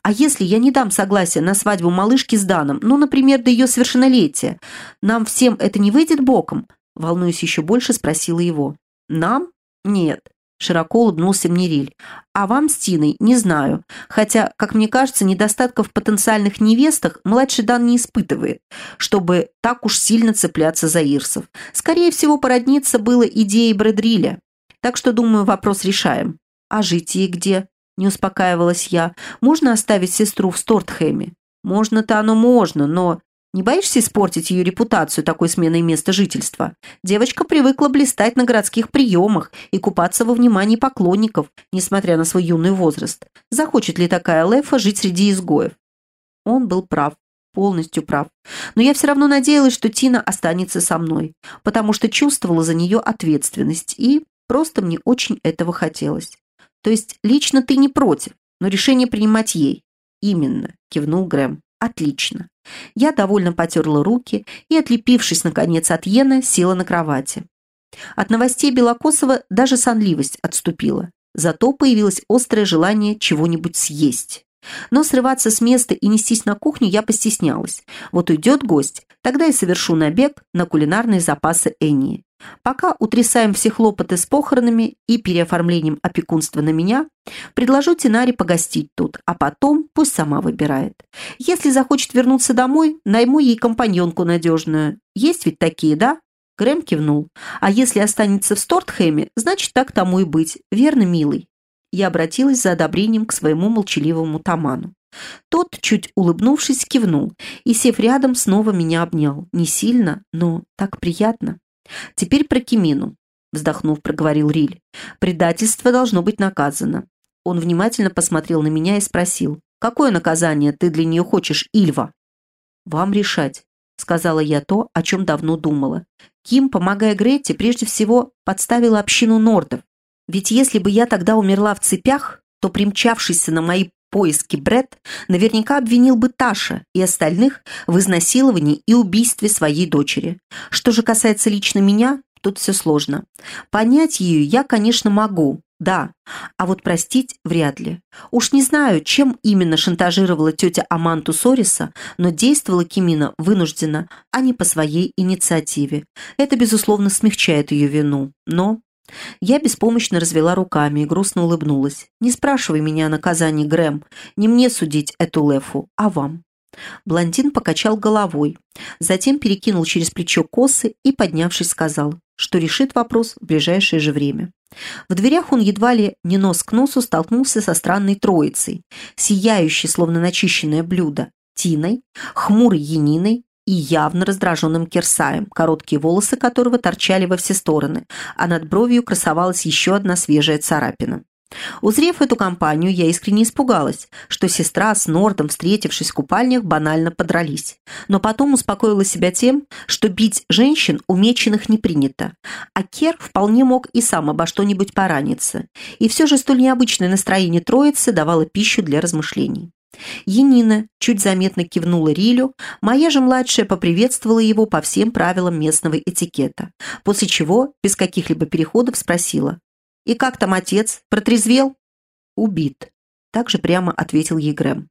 А если я не дам согласия на свадьбу малышки с Даном, ну, например, до ее совершеннолетия, нам всем это не выйдет боком?» Волнуюсь еще больше, спросила его. «Нам? Нет», – широко улыбнулся мне Риль. «А вам с Тиной не знаю. Хотя, как мне кажется, недостатков в потенциальных невестах младший Дан не испытывает, чтобы так уж сильно цепляться за Ирсов. Скорее всего, породниться было идеей Брэдриля. Так что, думаю, вопрос решаем. А жить ей где?» – не успокаивалась я. «Можно оставить сестру в Стортхэме?» «Можно-то оно можно, но не боишься испортить ее репутацию такой сменой места жительства? Девочка привыкла блистать на городских приемах и купаться во внимании поклонников, несмотря на свой юный возраст. Захочет ли такая Лефа жить среди изгоев? Он был прав, полностью прав. Но я все равно надеялась, что Тина останется со мной, потому что чувствовала за нее ответственность, и просто мне очень этого хотелось. То есть лично ты не против, но решение принимать ей. Именно, кивнул Грэм. Отлично. Я довольно потерла руки и, отлепившись, наконец, от Йена, села на кровати. От новостей Белокосова даже сонливость отступила. Зато появилось острое желание чего-нибудь съесть. Но срываться с места и нестись на кухню я постеснялась. Вот уйдет гость, тогда и совершу набег на кулинарные запасы Энни. Пока утрясаем все хлопоты с похоронами и переоформлением опекунства на меня, предложу Тинаре погостить тут, а потом пусть сама выбирает. Если захочет вернуться домой, найму ей компаньонку надежную. Есть ведь такие, да? Грэм кивнул. А если останется в Стортхэме, значит так тому и быть. Верно, милый? Я обратилась за одобрением к своему молчаливому таману. Тот, чуть улыбнувшись, кивнул и, сев рядом, снова меня обнял. Не сильно, но так приятно. «Теперь про Кимину», — вздохнув, проговорил Риль. «Предательство должно быть наказано». Он внимательно посмотрел на меня и спросил. «Какое наказание ты для нее хочешь, Ильва?» «Вам решать», — сказала я то, о чем давно думала. Ким, помогая Грете, прежде всего подставила общину нордов. Ведь если бы я тогда умерла в цепях, то примчавшийся на мои поиски Бред наверняка обвинил бы Таша и остальных в изнасиловании и убийстве своей дочери. Что же касается лично меня, тут все сложно. Понять ее я, конечно, могу, да, а вот простить вряд ли. Уж не знаю, чем именно шантажировала тетя Аманту Сориса, но действовала Кимина вынуждена, а не по своей инициативе. Это, безусловно, смягчает ее вину. Но я беспомощно развела руками и грустно улыбнулась. «Не спрашивай меня о наказании, Грэм. Не мне судить эту Лефу, а вам». Блондин покачал головой, затем перекинул через плечо косы и, поднявшись, сказал, что решит вопрос в ближайшее же время. В дверях он едва ли не нос к носу столкнулся со странной троицей, сияющей, словно начищенное блюдо, Тиной, хмурой Яниной и явно раздраженным Кирсаем, короткие волосы которого торчали во все стороны, а над бровью красовалась еще одна свежая царапина. Узрев эту компанию, я искренне испугалась, что сестра с Нордом, встретившись в купальнях, банально подрались. Но потом успокоила себя тем, что бить женщин умеченных не принято. А Кер вполне мог и сам обо что-нибудь пораниться. И все же столь необычное настроение троицы давало пищу для размышлений. Енина чуть заметно кивнула Рилю, моя же младшая поприветствовала его по всем правилам местного этикета, после чего, без каких-либо переходов, спросила «И как там отец? Протрезвел?» «Убит», — также прямо ответил ей Грэм.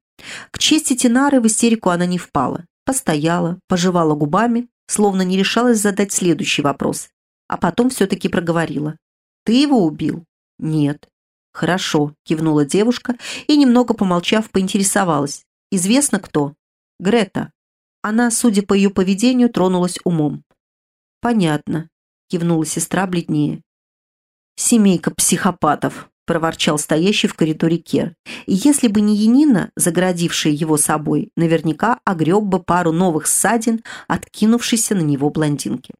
К чести Тинары в истерику она не впала. Постояла, пожевала губами, словно не решалась задать следующий вопрос, а потом все-таки проговорила. «Ты его убил?» «Нет». «Хорошо», — кивнула девушка и, немного помолчав, поинтересовалась. «Известно кто?» «Грета». Она, судя по ее поведению, тронулась умом. «Понятно», — кивнула сестра бледнее. «Семейка психопатов», – проворчал стоящий в коридоре Кер. И если бы не Янина, загородившая его собой, наверняка огреб бы пару новых ссадин, откинувшейся на него блондинки.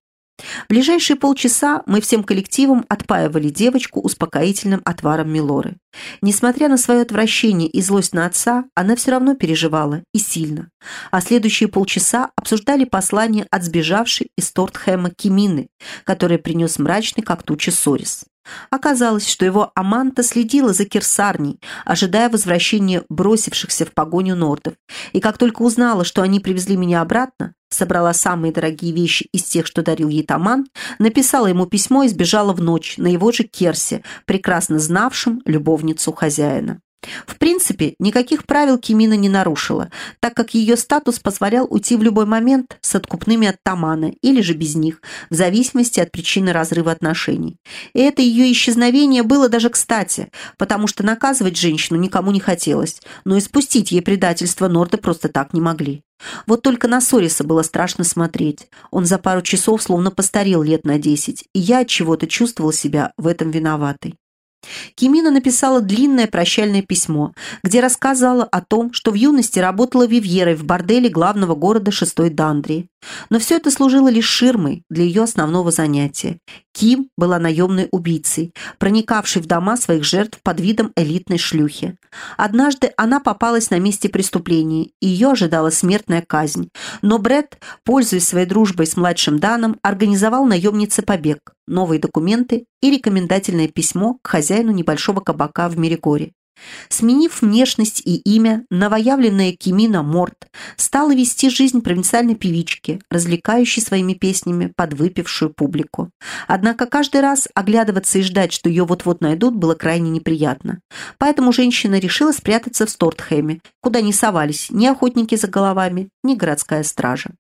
Ближайшие полчаса мы всем коллективом отпаивали девочку успокоительным отваром Милоры. Несмотря на свое отвращение и злость на отца, она все равно переживала, и сильно. А следующие полчаса обсуждали послание от сбежавшей из Тортхэма Кимины, которое принес мрачный, как туча Сорис. Оказалось, что его Аманта следила за Кирсарней, ожидая возвращения бросившихся в погоню нордов, и как только узнала, что они привезли меня обратно, собрала самые дорогие вещи из тех, что дарил ей Таман, написала ему письмо и сбежала в ночь на его же Керсе, прекрасно знавшем любовницу хозяина. В принципе, никаких правил Кимина не нарушила, так как ее статус позволял уйти в любой момент с откупными от Тамана или же без них, в зависимости от причины разрыва отношений. И это ее исчезновение было даже кстати, потому что наказывать женщину никому не хотелось, но и спустить ей предательство Норды просто так не могли. Вот только на Сориса было страшно смотреть. Он за пару часов словно постарел лет на десять, и я от чего-то чувствовал себя в этом виноватой. Кимина написала длинное прощальное письмо, где рассказала о том, что в юности работала вивьерой в борделе главного города шестой Дандрии. Но все это служило лишь ширмой для ее основного занятия. Ким была наемной убийцей, проникавшей в дома своих жертв под видом элитной шлюхи. Однажды она попалась на месте преступления, и ее ожидала смертная казнь. Но Бред, пользуясь своей дружбой с младшим Даном, организовал наемнице побег, новые документы и рекомендательное письмо к хозяину небольшого кабака в Мерегоре. Сменив внешность и имя, новоявленная Кимина Морт стала вести жизнь провинциальной певички, развлекающей своими песнями подвыпившую публику. Однако каждый раз оглядываться и ждать, что ее вот-вот найдут, было крайне неприятно. Поэтому женщина решила спрятаться в Стортхэме, куда не совались ни охотники за головами, ни городская стража.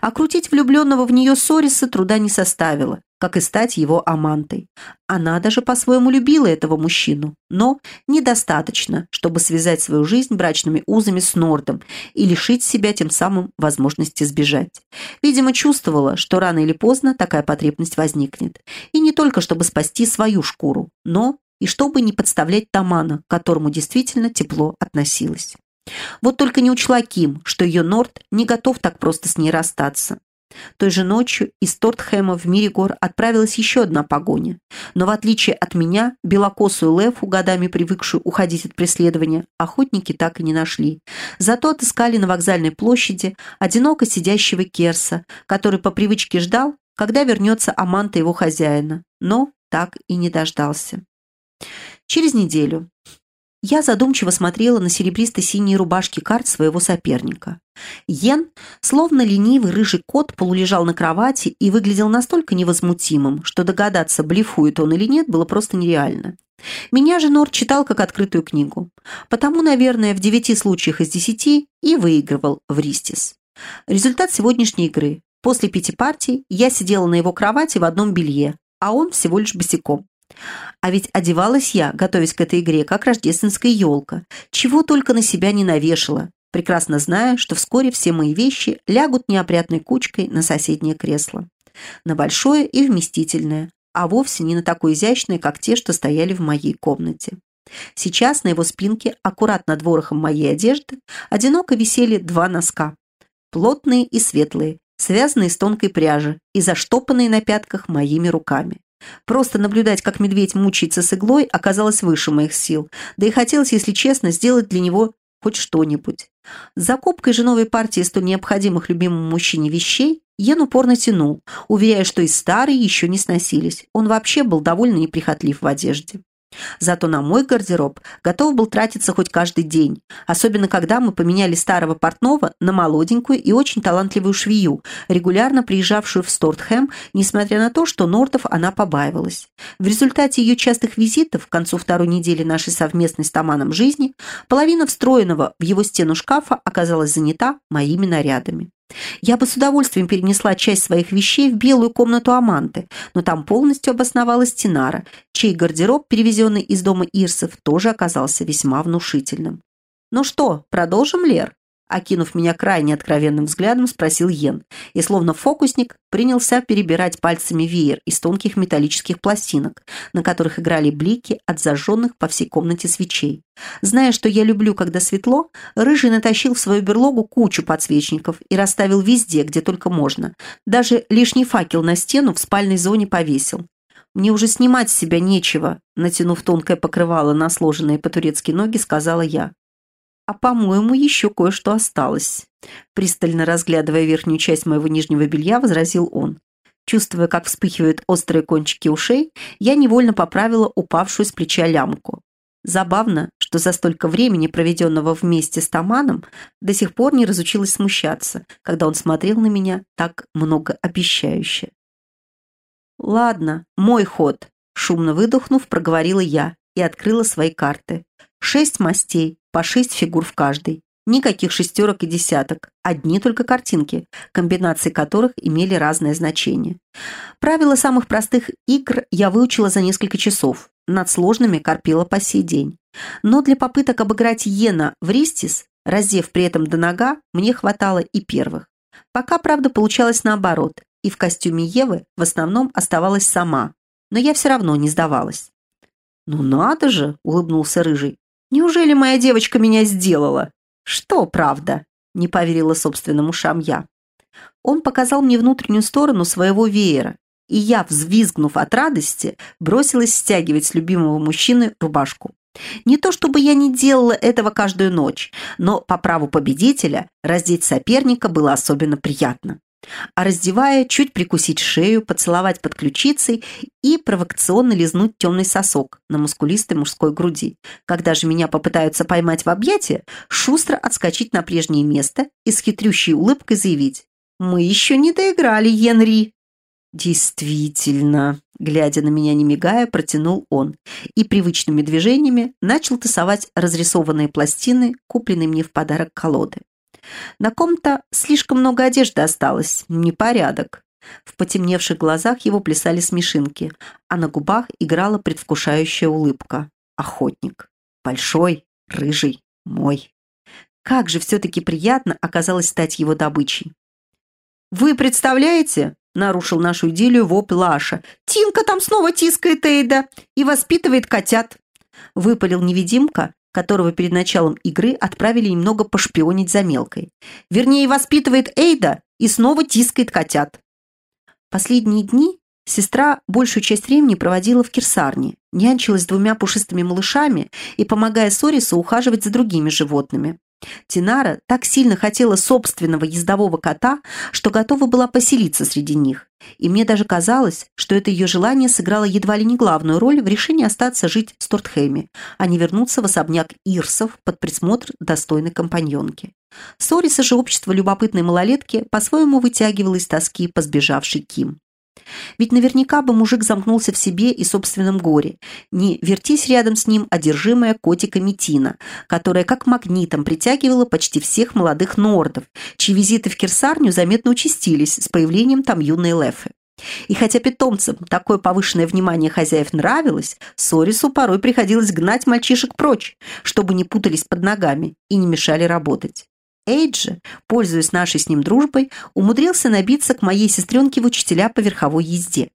Окрутить влюбленного в нее Сориса труда не составило, как и стать его амантой. Она даже по-своему любила этого мужчину, но недостаточно, чтобы связать свою жизнь брачными узами с Нордом и лишить себя тем самым возможности сбежать. Видимо, чувствовала, что рано или поздно такая потребность возникнет. И не только чтобы спасти свою шкуру, но и чтобы не подставлять Тамана, к которому действительно тепло относилась. Вот только не учла Ким, что ее Норд не готов так просто с ней расстаться. Той же ночью из Тортхэма в Миригор отправилась еще одна погоня. Но в отличие от меня, белокосую Лефу, годами привыкшую уходить от преследования, охотники так и не нашли. Зато отыскали на вокзальной площади одиноко сидящего Керса, который по привычке ждал, когда вернется Аманта его хозяина, но так и не дождался. Через неделю я задумчиво смотрела на серебристо-синие рубашки карт своего соперника. Йен, словно ленивый рыжий кот, полулежал на кровати и выглядел настолько невозмутимым, что догадаться, блефует он или нет, было просто нереально. Меня же Нор читал как открытую книгу. Потому, наверное, в девяти случаях из десяти и выигрывал в Ристис. Результат сегодняшней игры. После пяти партий я сидела на его кровати в одном белье, а он всего лишь босиком. А ведь одевалась я, готовясь к этой игре, как рождественская елка, чего только на себя не навешала, прекрасно зная, что вскоре все мои вещи лягут неопрятной кучкой на соседнее кресло. На большое и вместительное, а вовсе не на такое изящное, как те, что стояли в моей комнате. Сейчас на его спинке, аккуратно над ворохом моей одежды, одиноко висели два носка. Плотные и светлые, связанные с тонкой пряжи и заштопанные на пятках моими руками. Просто наблюдать, как медведь мучается с иглой, оказалось выше моих сил, да и хотелось, если честно, сделать для него хоть что-нибудь. С закупкой же новой партии столь необходимых любимому мужчине вещей Йен упорно тянул, уверяя, что и старые еще не сносились. Он вообще был довольно неприхотлив в одежде. Зато на мой гардероб готов был тратиться хоть каждый день, особенно когда мы поменяли старого портного на молоденькую и очень талантливую швею, регулярно приезжавшую в Стортхэм, несмотря на то, что Нортов она побаивалась. В результате ее частых визитов к концу второй недели нашей совместной с Таманом жизни половина встроенного в его стену шкафа оказалась занята моими нарядами. Я бы с удовольствием перенесла часть своих вещей в белую комнату Аманты, но там полностью обосновалась Тинара, чей гардероб, перевезенный из дома Ирсов, тоже оказался весьма внушительным. «Ну что, продолжим, Лер?» Окинув меня крайне откровенным взглядом, спросил Йен, и словно фокусник принялся перебирать пальцами веер из тонких металлических пластинок, на которых играли блики от зажженных по всей комнате свечей. Зная, что я люблю, когда светло, Рыжий натащил в свою берлогу кучу подсвечников и расставил везде, где только можно. Даже лишний факел на стену в спальной зоне повесил. «Мне уже снимать с себя нечего», натянув тонкое покрывало на сложенные по-турецки ноги, сказала я. «А, по-моему, еще кое-что осталось». Пристально разглядывая верхнюю часть моего нижнего белья, возразил он. Чувствуя, как вспыхивают острые кончики ушей, я невольно поправила упавшую с плеча лямку. Забавно, что за столько времени, проведенного вместе с Таманом, до сих пор не разучилась смущаться, когда он смотрел на меня так многообещающе. «Ладно, мой ход», — шумно выдохнув, проговорила я и открыла свои карты. Шесть мастей, по шесть фигур в каждой. Никаких шестерок и десяток, одни только картинки, комбинации которых имели разное значение. Правила самых простых игр я выучила за несколько часов, над сложными корпела по сей день. Но для попыток обыграть Йена в Ристис, раздев при этом до нога, мне хватало и первых. Пока, правда, получалось наоборот, и в костюме Евы в основном оставалась сама, но я все равно не сдавалась. «Ну надо же!» – улыбнулся Рыжий. Неужели моя девочка меня сделала? Что правда? Не поверила собственным ушам я. Он показал мне внутреннюю сторону своего веера, и я, взвизгнув от радости, бросилась стягивать с любимого мужчины рубашку. Не то чтобы я не делала этого каждую ночь, но по праву победителя раздеть соперника было особенно приятно а раздевая, чуть прикусить шею, поцеловать под ключицей и провокационно лизнуть темный сосок на мускулистой мужской груди. Когда же меня попытаются поймать в объятия, шустро отскочить на прежнее место и с хитрющей улыбкой заявить «Мы еще не доиграли, Генри!» «Действительно», — глядя на меня не мигая, протянул он и привычными движениями начал тасовать разрисованные пластины, купленные мне в подарок колоды. На ком-то слишком много одежды осталось, непорядок. В потемневших глазах его плясали смешинки, а на губах играла предвкушающая улыбка. Охотник. Большой, рыжий, мой. Как же все-таки приятно оказалось стать его добычей. «Вы представляете?» – нарушил нашу идиллию вопль Лаша. «Тинка там снова тискает Эйда и воспитывает котят!» Выпалил невидимка, которого перед началом игры отправили немного пошпионить за мелкой. Вернее, воспитывает Эйда и снова тискает котят. Последние дни сестра большую часть времени проводила в Кирсарне, нянчилась с двумя пушистыми малышами и, помогая Сорису, ухаживать за другими животными. Тинара так сильно хотела собственного ездового кота, что готова была поселиться среди них. И мне даже казалось, что это ее желание сыграло едва ли не главную роль в решении остаться жить в Стортхейме, а не вернуться в особняк Ирсов под присмотр достойной компаньонки. Сориса же общество любопытной малолетки по-своему вытягивало из тоски по сбежавшей Ким. Ведь наверняка бы мужик замкнулся в себе и собственном горе. Не вертись рядом с ним одержимая котиками Тина, которая как магнитом притягивала почти всех молодых нордов, чьи визиты в Кирсарню заметно участились с появлением там юной Лефы. И хотя питомцам такое повышенное внимание хозяев нравилось, Сорису порой приходилось гнать мальчишек прочь, чтобы не путались под ногами и не мешали работать. Эйджи, пользуясь нашей с ним дружбой, умудрился набиться к моей сестренке в учителя по верховой езде.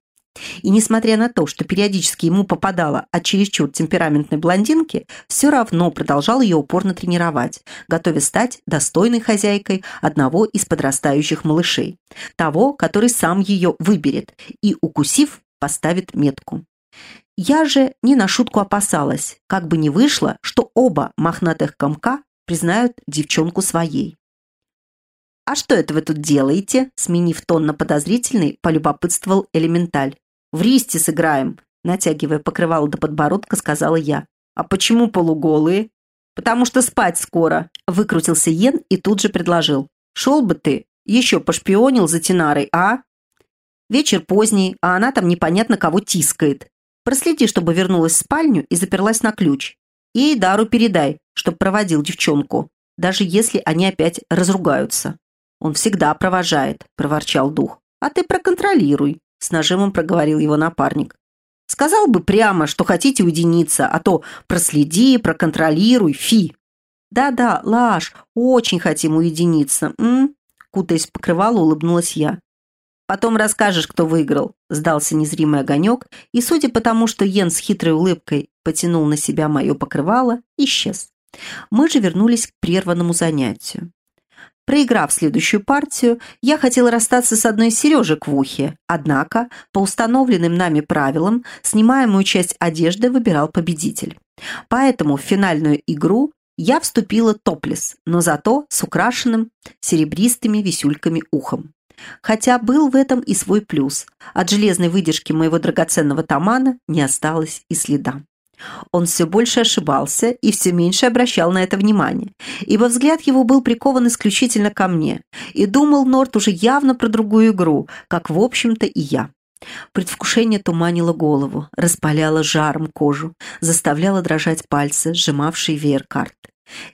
И несмотря на то, что периодически ему попадало от чересчур темпераментной блондинки, все равно продолжал ее упорно тренировать, готовя стать достойной хозяйкой одного из подрастающих малышей, того, который сам ее выберет и, укусив, поставит метку. Я же не на шутку опасалась, как бы ни вышло, что оба мохнатых комка признают девчонку своей. «А что это вы тут делаете?» Сменив тон на подозрительный, полюбопытствовал элементаль. «В ристе сыграем», натягивая покрывало до подбородка, сказала я. «А почему полуголые?» «Потому что спать скоро», выкрутился Йен и тут же предложил. «Шел бы ты, еще пошпионил за Тинарой, а?» Вечер поздний, а она там непонятно кого тискает. Проследи, чтобы вернулась в спальню и заперлась на ключ. И Дару передай, чтоб проводил девчонку, даже если они опять разругаются. Он всегда провожает, проворчал дух. А ты проконтролируй, с нажимом проговорил его напарник. Сказал бы прямо, что хотите уединиться, а то проследи, проконтролируй, фи. Да-да, Лаш, очень хотим уединиться, м? Кутаясь в покрывало, улыбнулась я. Потом расскажешь, кто выиграл», – сдался незримый огонек, и, судя по тому, что Йен с хитрой улыбкой потянул на себя мое покрывало, исчез. Мы же вернулись к прерванному занятию. Проиграв следующую партию, я хотела расстаться с одной из сережек в ухе, однако, по установленным нами правилам, снимаемую часть одежды выбирал победитель. Поэтому в финальную игру я вступила топлес, но зато с украшенным серебристыми висюльками ухом. Хотя был в этом и свой плюс. От железной выдержки моего драгоценного тамана не осталось и следа. Он все больше ошибался и все меньше обращал на это внимание, ибо взгляд его был прикован исключительно ко мне, и думал Норт уже явно про другую игру, как, в общем-то, и я. Предвкушение туманило голову, распаляло жаром кожу, заставляло дрожать пальцы, сжимавшие веер карт.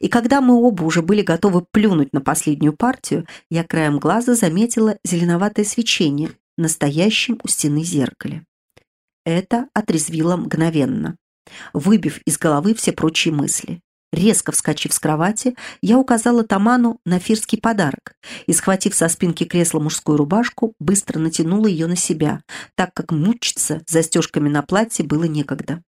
И когда мы оба уже были готовы плюнуть на последнюю партию, я краем глаза заметила зеленоватое свечение, настоящем у стены зеркале. Это отрезвило мгновенно, выбив из головы все прочие мысли. Резко вскочив с кровати, я указала Таману на фирский подарок и, схватив со спинки кресла мужскую рубашку, быстро натянула ее на себя, так как мучиться застежками на платье было некогда.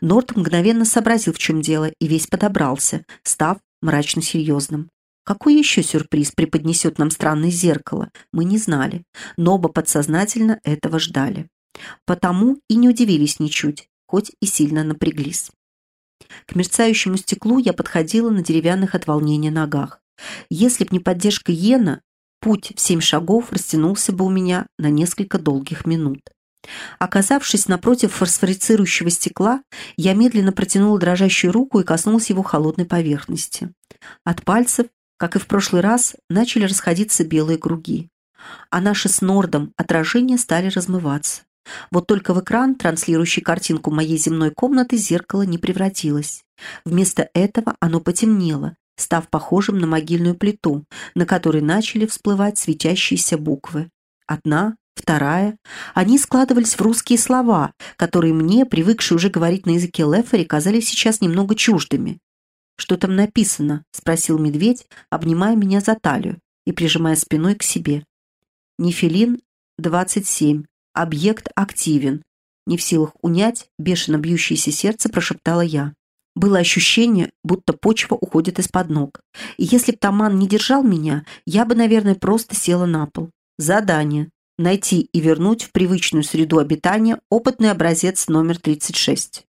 Норт мгновенно сообразил, в чем дело, и весь подобрался, став мрачно серьезным. Какой еще сюрприз преподнесет нам странное зеркало, мы не знали, но оба подсознательно этого ждали. Потому и не удивились ничуть, хоть и сильно напряглись. К мерцающему стеклу я подходила на деревянных от волнения ногах. Если б не поддержка Йена, путь в семь шагов растянулся бы у меня на несколько долгих минут. Оказавшись напротив фосфорицирующего стекла, я медленно протянула дрожащую руку и коснулась его холодной поверхности. От пальцев, как и в прошлый раз, начали расходиться белые круги. А наши с Нордом отражения стали размываться. Вот только в экран, транслирующий картинку моей земной комнаты, зеркало не превратилось. Вместо этого оно потемнело, став похожим на могильную плиту, на которой начали всплывать светящиеся буквы. Одна, Вторая. Они складывались в русские слова, которые мне, привыкшие уже говорить на языке Лефери, казались сейчас немного чуждыми. «Что там написано?» – спросил медведь, обнимая меня за талию и прижимая спиной к себе. «Нефилин, 27. Объект активен». Не в силах унять бешено бьющееся сердце, прошептала я. Было ощущение, будто почва уходит из-под ног. И если б Таман не держал меня, я бы, наверное, просто села на пол. Задание найти и вернуть в привычную среду обитания опытный образец номер 36.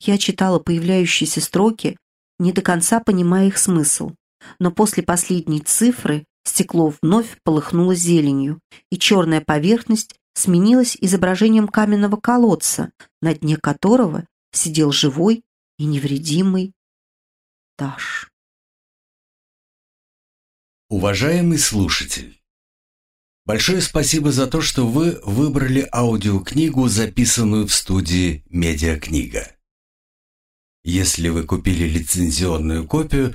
Я читала появляющиеся строки, не до конца понимая их смысл, но после последней цифры стекло вновь полыхнуло зеленью, и черная поверхность сменилась изображением каменного колодца, на дне которого сидел живой и невредимый Таш. Уважаемый слушатель, большое спасибо за то, что вы выбрали аудиокнигу, записанную в студии «Медиакнига». Если вы купили лицензионную копию,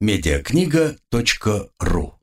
медиакнига.ру